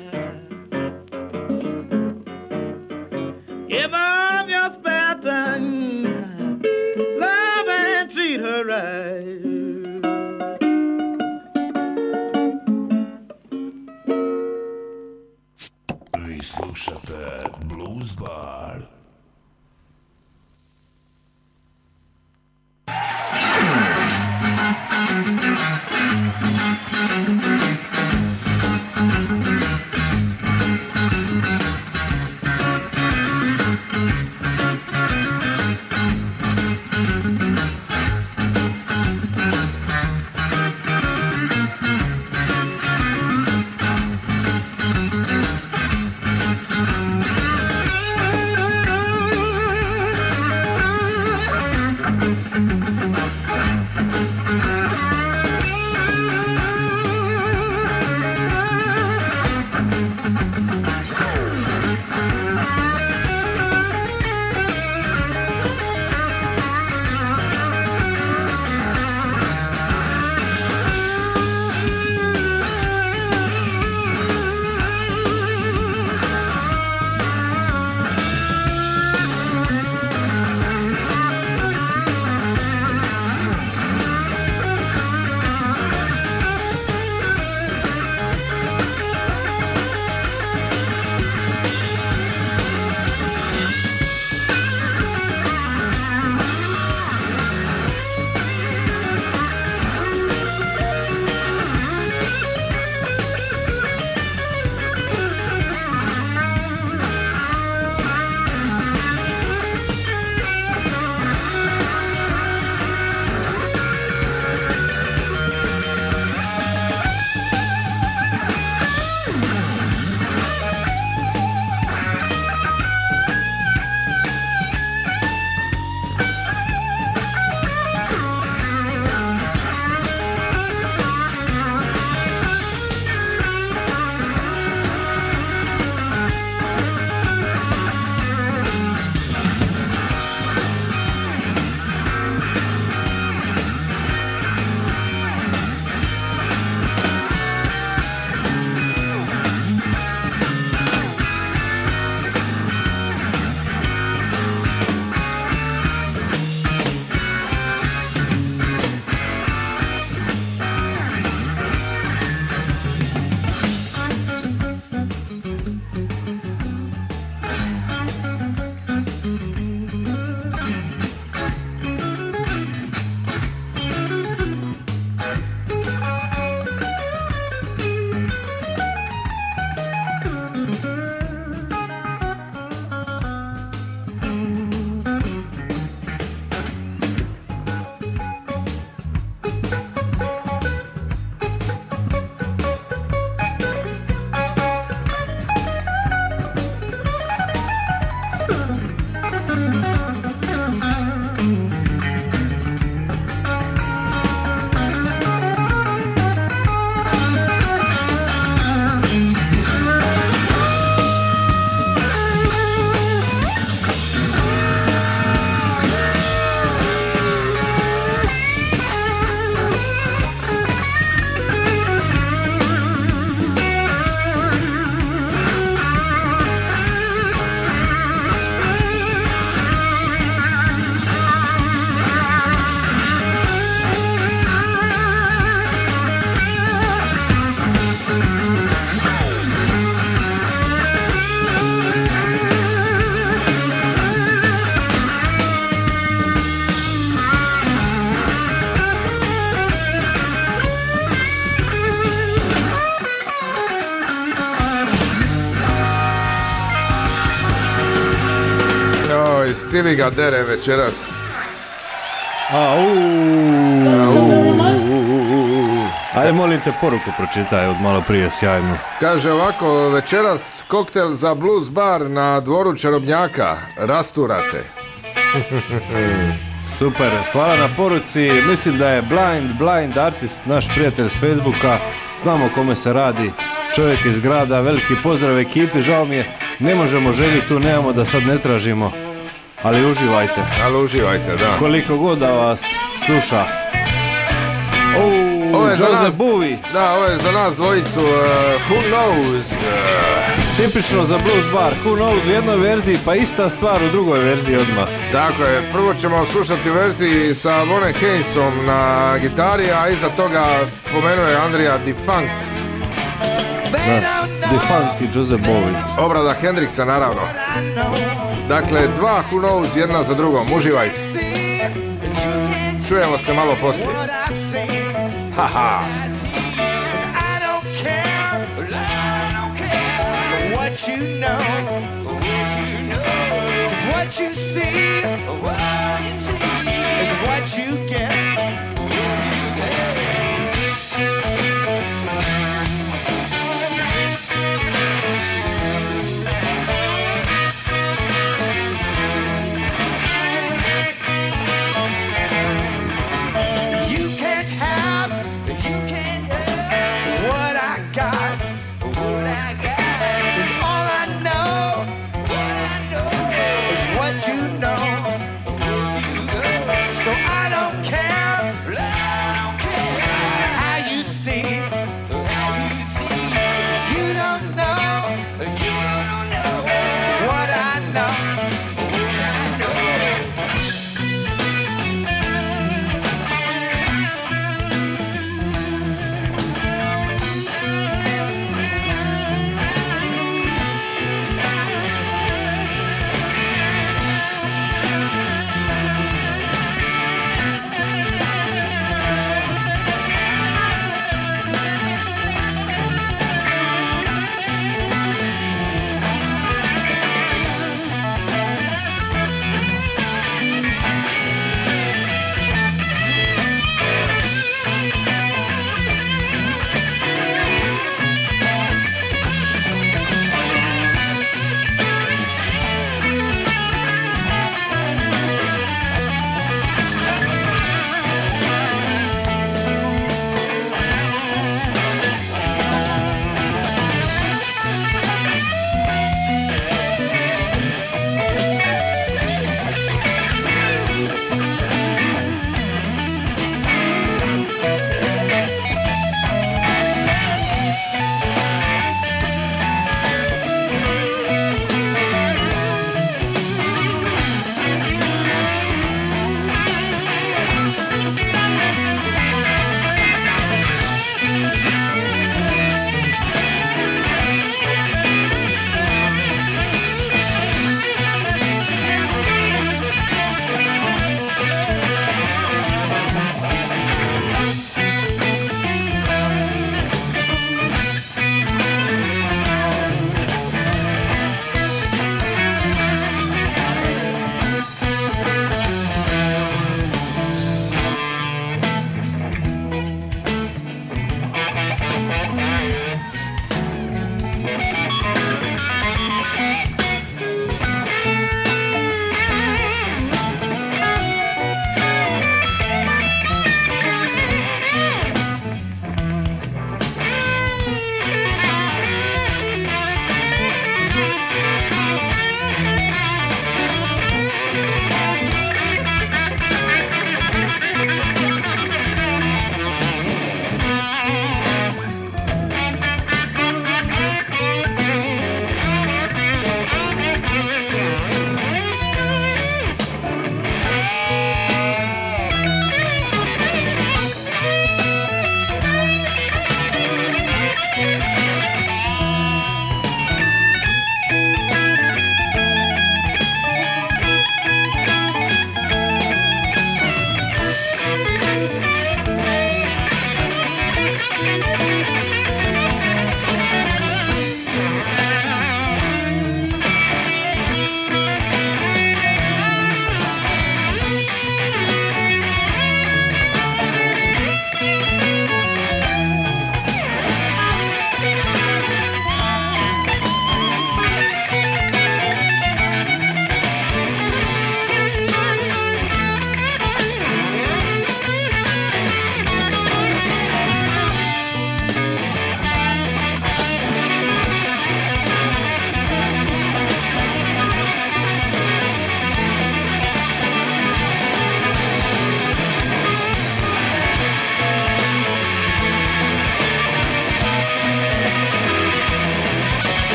Stevie ga dere večeras. Au. Ajde, molim te, poruku pročitaj od malo prije sjajnu. Kaže ovako, večeras koktel za blues bar na dvoru Čarobnjaka. Rasturate. Super, hvala na poruci. Mislim da je Blind, Blind Artist, naš prijatelj s Facebooka. Znamo kome se radi. Čovjek iz grada, veliki pozdrav ekipi. Žao mi je, ne možemo želiti tu, nemamo da sad ne tražimo. Ali uživajte. Ali uživajte, da. Koliko god da vas sluša. Ovo je za Joseph nas, Bowie. da, ovo je za nas dvojicu, uh, who knows, uh, Tipično za blues bar. Who knows u jednoj verziji, pa ista stvar u drugoj verziji odmah. Tako je, prvo ćemo slušati verziji sa Bonem Haynesom na gitari, a iza toga spomenuje Andrija Defunct. Da, Defunct i Joseph Bowie. Obrada Hendrixa naravno. Dakle, dva Who knows jedna za drugom, uživajte. Čujemo se malo poslije. Haha. what you know, what you know. 'Cause what you see, what you see is what you get. You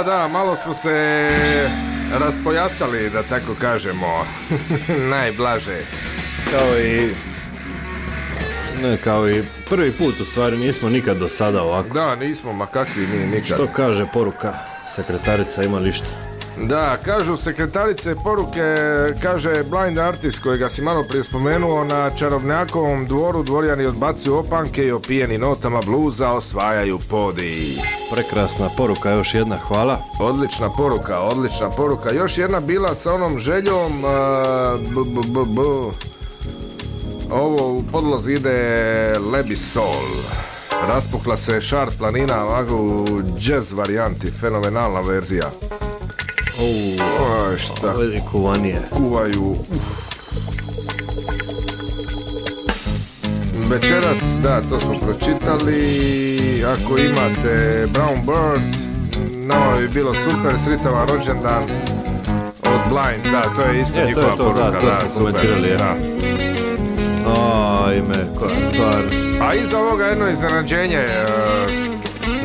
Da, da, malo smo se raspojasali, da tako kažemo. Najblaže. Kao i... Ne, kao i prvi put u stvari nismo nikad do sada ovako. Da, nismo, ma kakvi mi nikad. Što kaže poruka sekretarica ima lišta? Da, kažu sekretarice poruke, kaže blind artist kojega si malo prije spomenuo, na čarobnjakovom dvoru dvorjani odbacuju opanke i opijeni notama bluza osvajaju podi. Prekrasna poruka, još jedna, hvala. Odlična poruka, odlična poruka. Još jedna bila sa onom željom, b, b, b, b. ovo u podlozi ide Lebi Sol. Raspukla se šar planina ovako u jazz varijanti, fenomenalna verzija. O, šta? Kuvanije. Kuvaju. uf. Večeras, da, to smo pročitali. Ako imate Brown Bird, nama bi bilo super, sritavan rođendan od Blind, da, to je isto E, to je njihova to, poruka, da, to smo super, je. da. Ajme, koja stvar. A iza ovoga jedno iznenađenje e,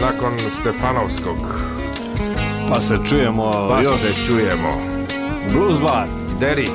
nakon Stefanovskog. Pa se čujemo Pa još. se čujemo. Blues bar. Deri.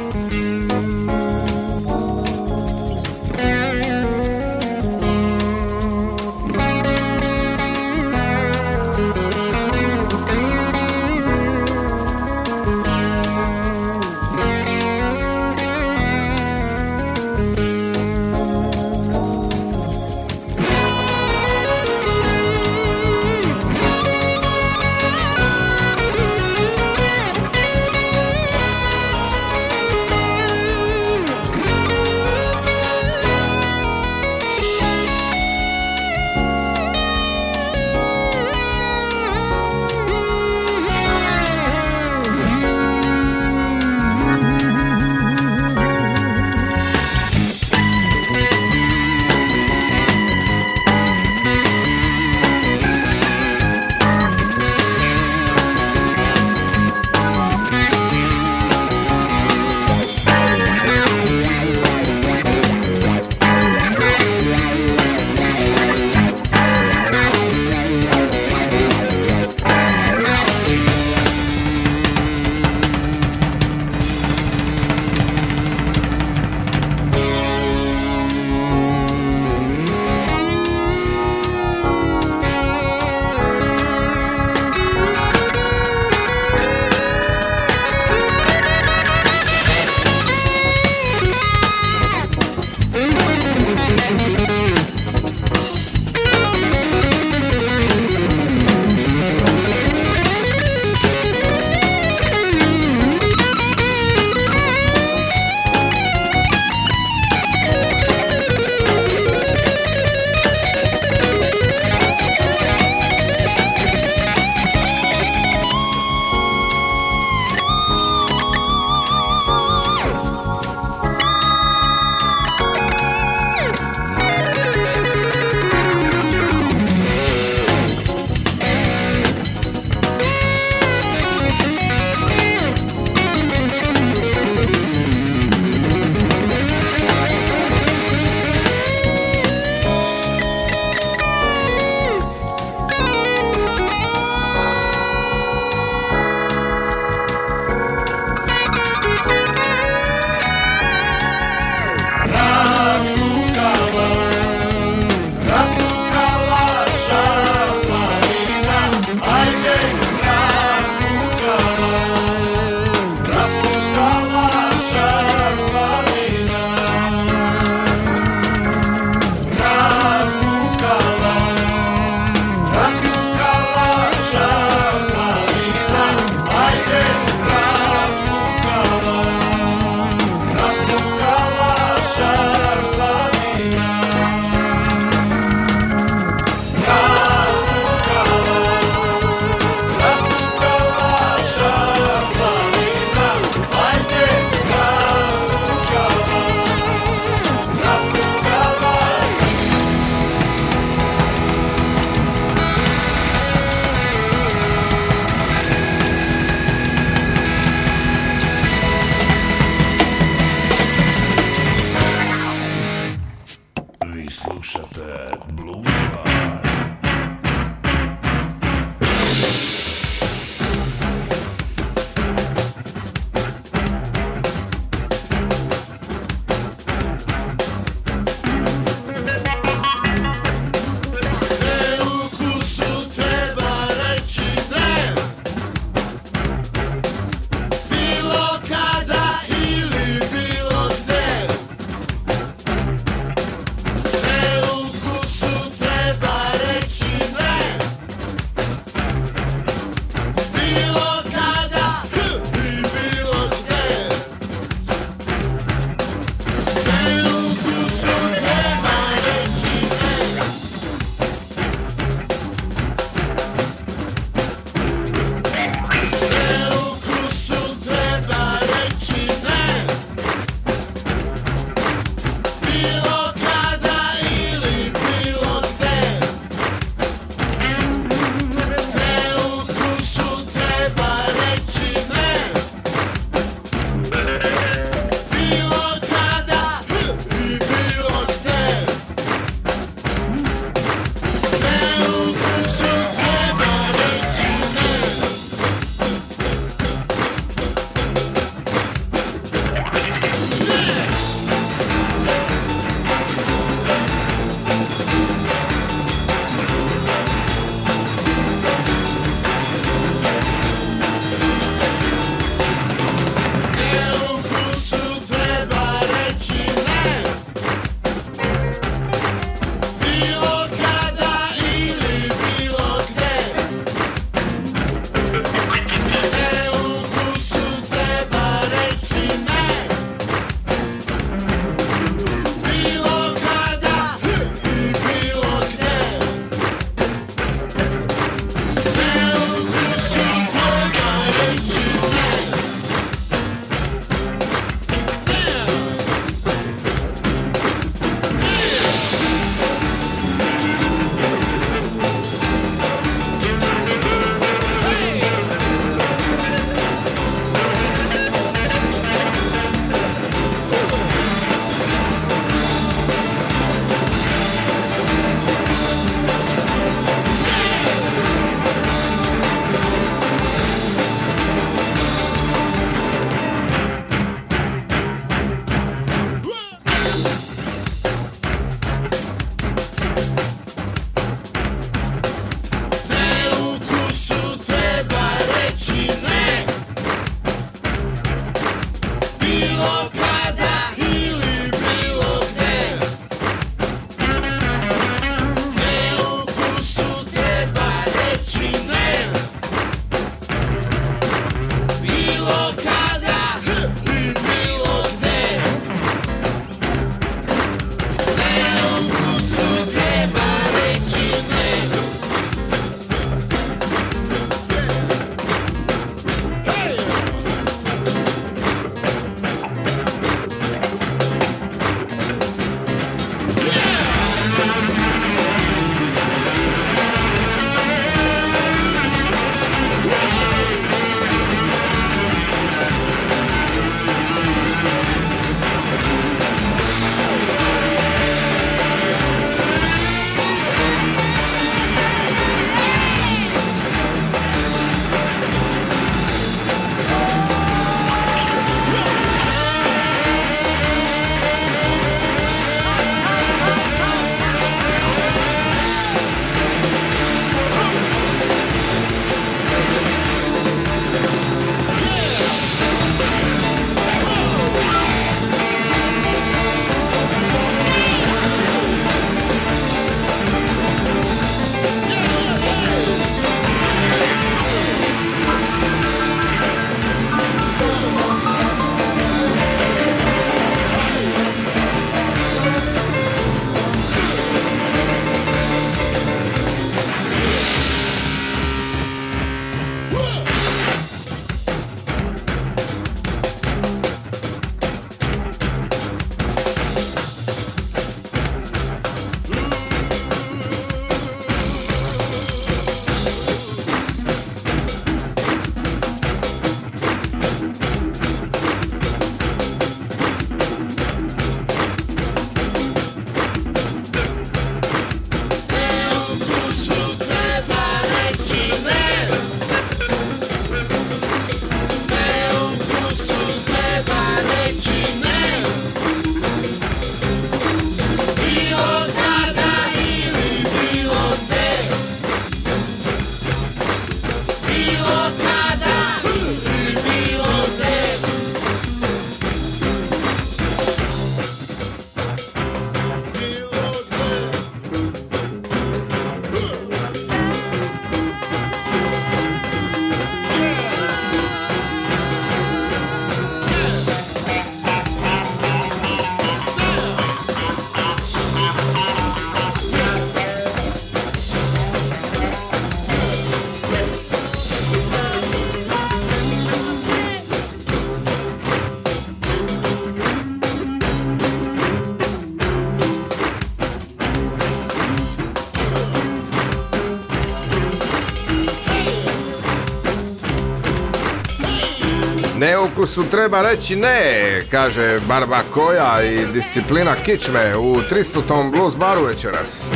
Neukusu treba reći ne, kaže Barbakoja i disciplina kičme u 300. blues baru večeras.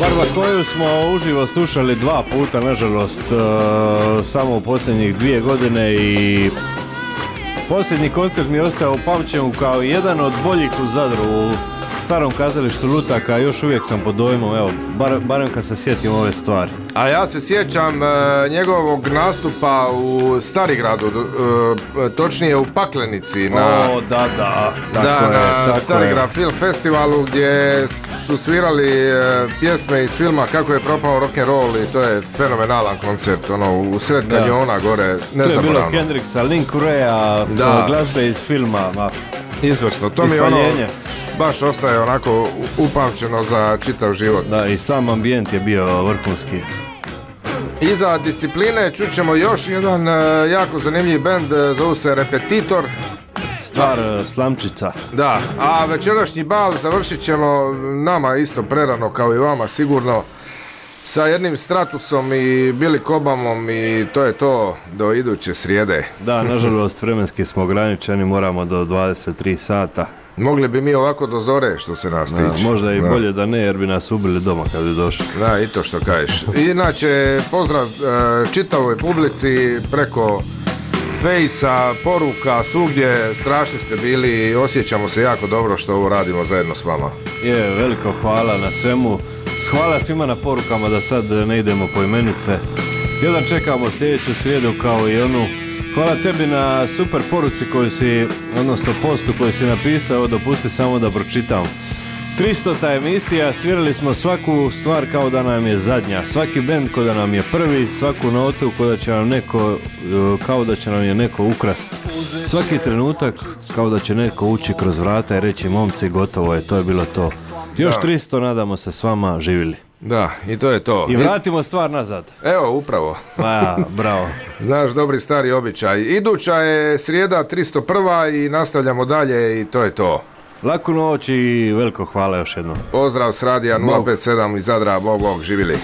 Barba koju smo uživo slušali dva puta, nažalost, e, samo u posljednjih dvije godine i posljednji koncert mi je ostao u pamćenju kao jedan od boljih u Zadru starom kazalištu Lutaka, još uvijek sam pod dojmom, evo, bar, barem kad se sjetim ove stvari. A ja se sjećam e, njegovog nastupa u Starigradu, e, točnije u Paklenici na, O, da, da, tako da, je, na tako Starigrad Film Festivalu gdje su svirali e, pjesme iz filma Kako je propao rock'n'roll i to je fenomenalan koncert, ono, u sred kanjona gore, Tu je bilo. Hendrixa, Link Rea, Da. glazbe iz filma, ma, Izvrsno, to mi je ono, baš ostaje onako upamćeno za čitav život. Da, i sam ambijent je bio vrhunski. Iza discipline čućemo još jedan e, jako zanimljiv bend, e, zovu se Repetitor. Stvar e, slamčica. Da, a večerašnji bal završit ćemo nama isto prerano kao i vama sigurno sa jednim Stratusom i Billy Cobhamom i to je to do iduće srijede. Da, nažalost vremenski smo ograničeni, moramo do 23 sata. Mogli bi mi ovako do zore što se nas Da, tiče. možda i Da. bolje da ne jer bi nas ubili doma kad bi došli. Da, i to što kažeš. Inače, pozdrav e, čitavoj publici preko fejsa, poruka, svugdje, strašni ste bili i osjećamo se jako dobro što ovo radimo zajedno s vama. Je, veliko hvala na svemu. Hvala svima na porukama da sad ne idemo po imenice. Jedan čekamo sljedeću srijedu kao i onu. Hvala tebi na super poruci koju si, odnosno postu koju si napisao, dopusti samo da pročitam. 300. emisija, svirali smo svaku stvar kao da nam je zadnja, svaki bend kao da nam je prvi, svaku notu kao da će nam neko, e, kao da će nam je neko ukrast. Svaki trenutak kao da će neko ući kroz vrata i reći momci gotovo je, to je bilo to. Još Da. 300, nadamo se s vama živjeli. Da, i to je to. I vratimo stvar nazad. Evo, upravo. Ma, bravo. Znaš, dobri stari običaj. Iduća je srijeda 301. i nastavljamo dalje i to je to. Laku noć i veliko hvala još jednom. Pozdrav s radija Bog. 057 iz Zadra, Bog, Bog, živili.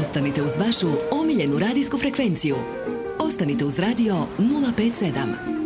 Ostanite uz vašu omiljenu radijsku frekvenciju. Ostanite uz radio 057.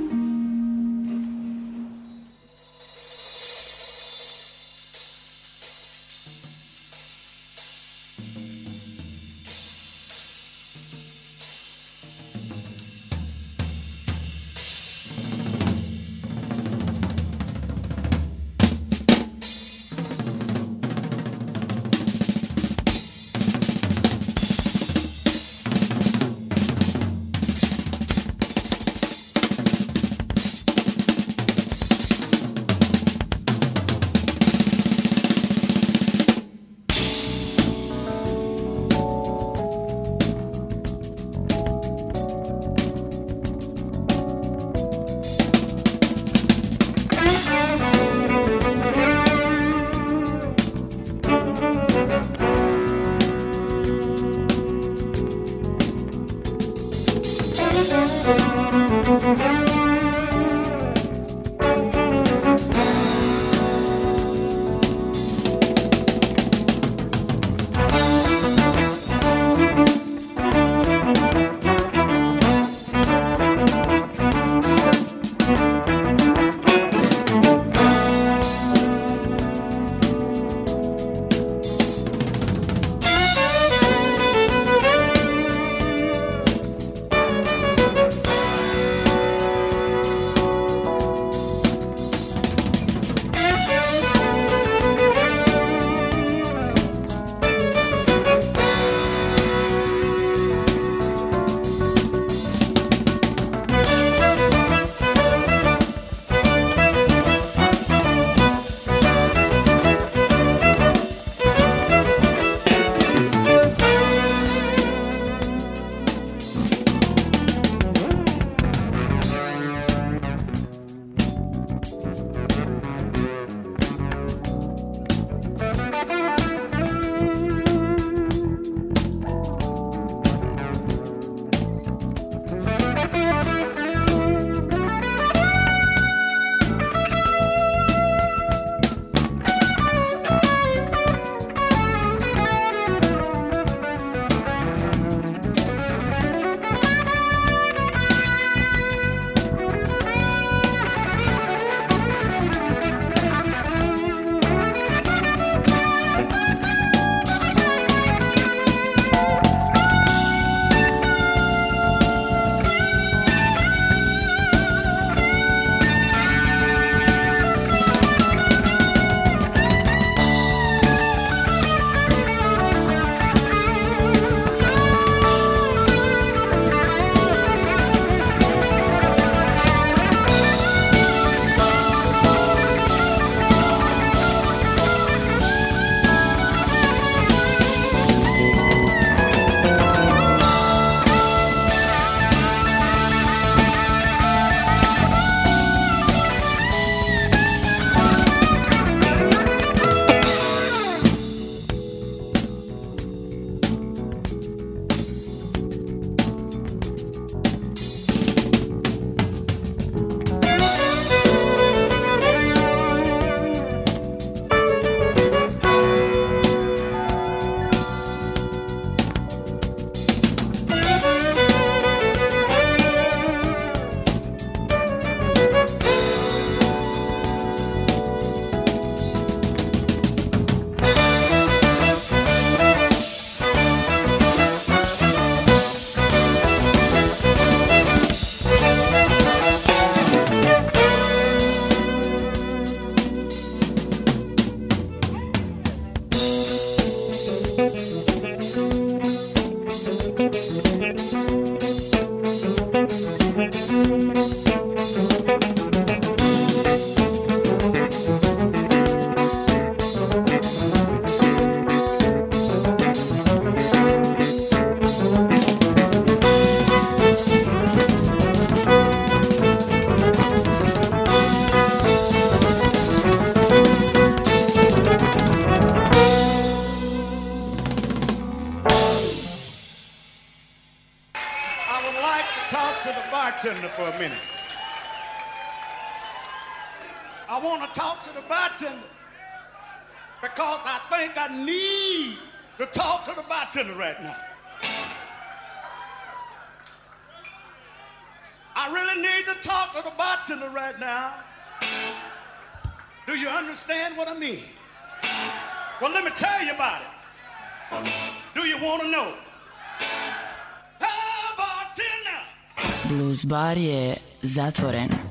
bar je zatvoren.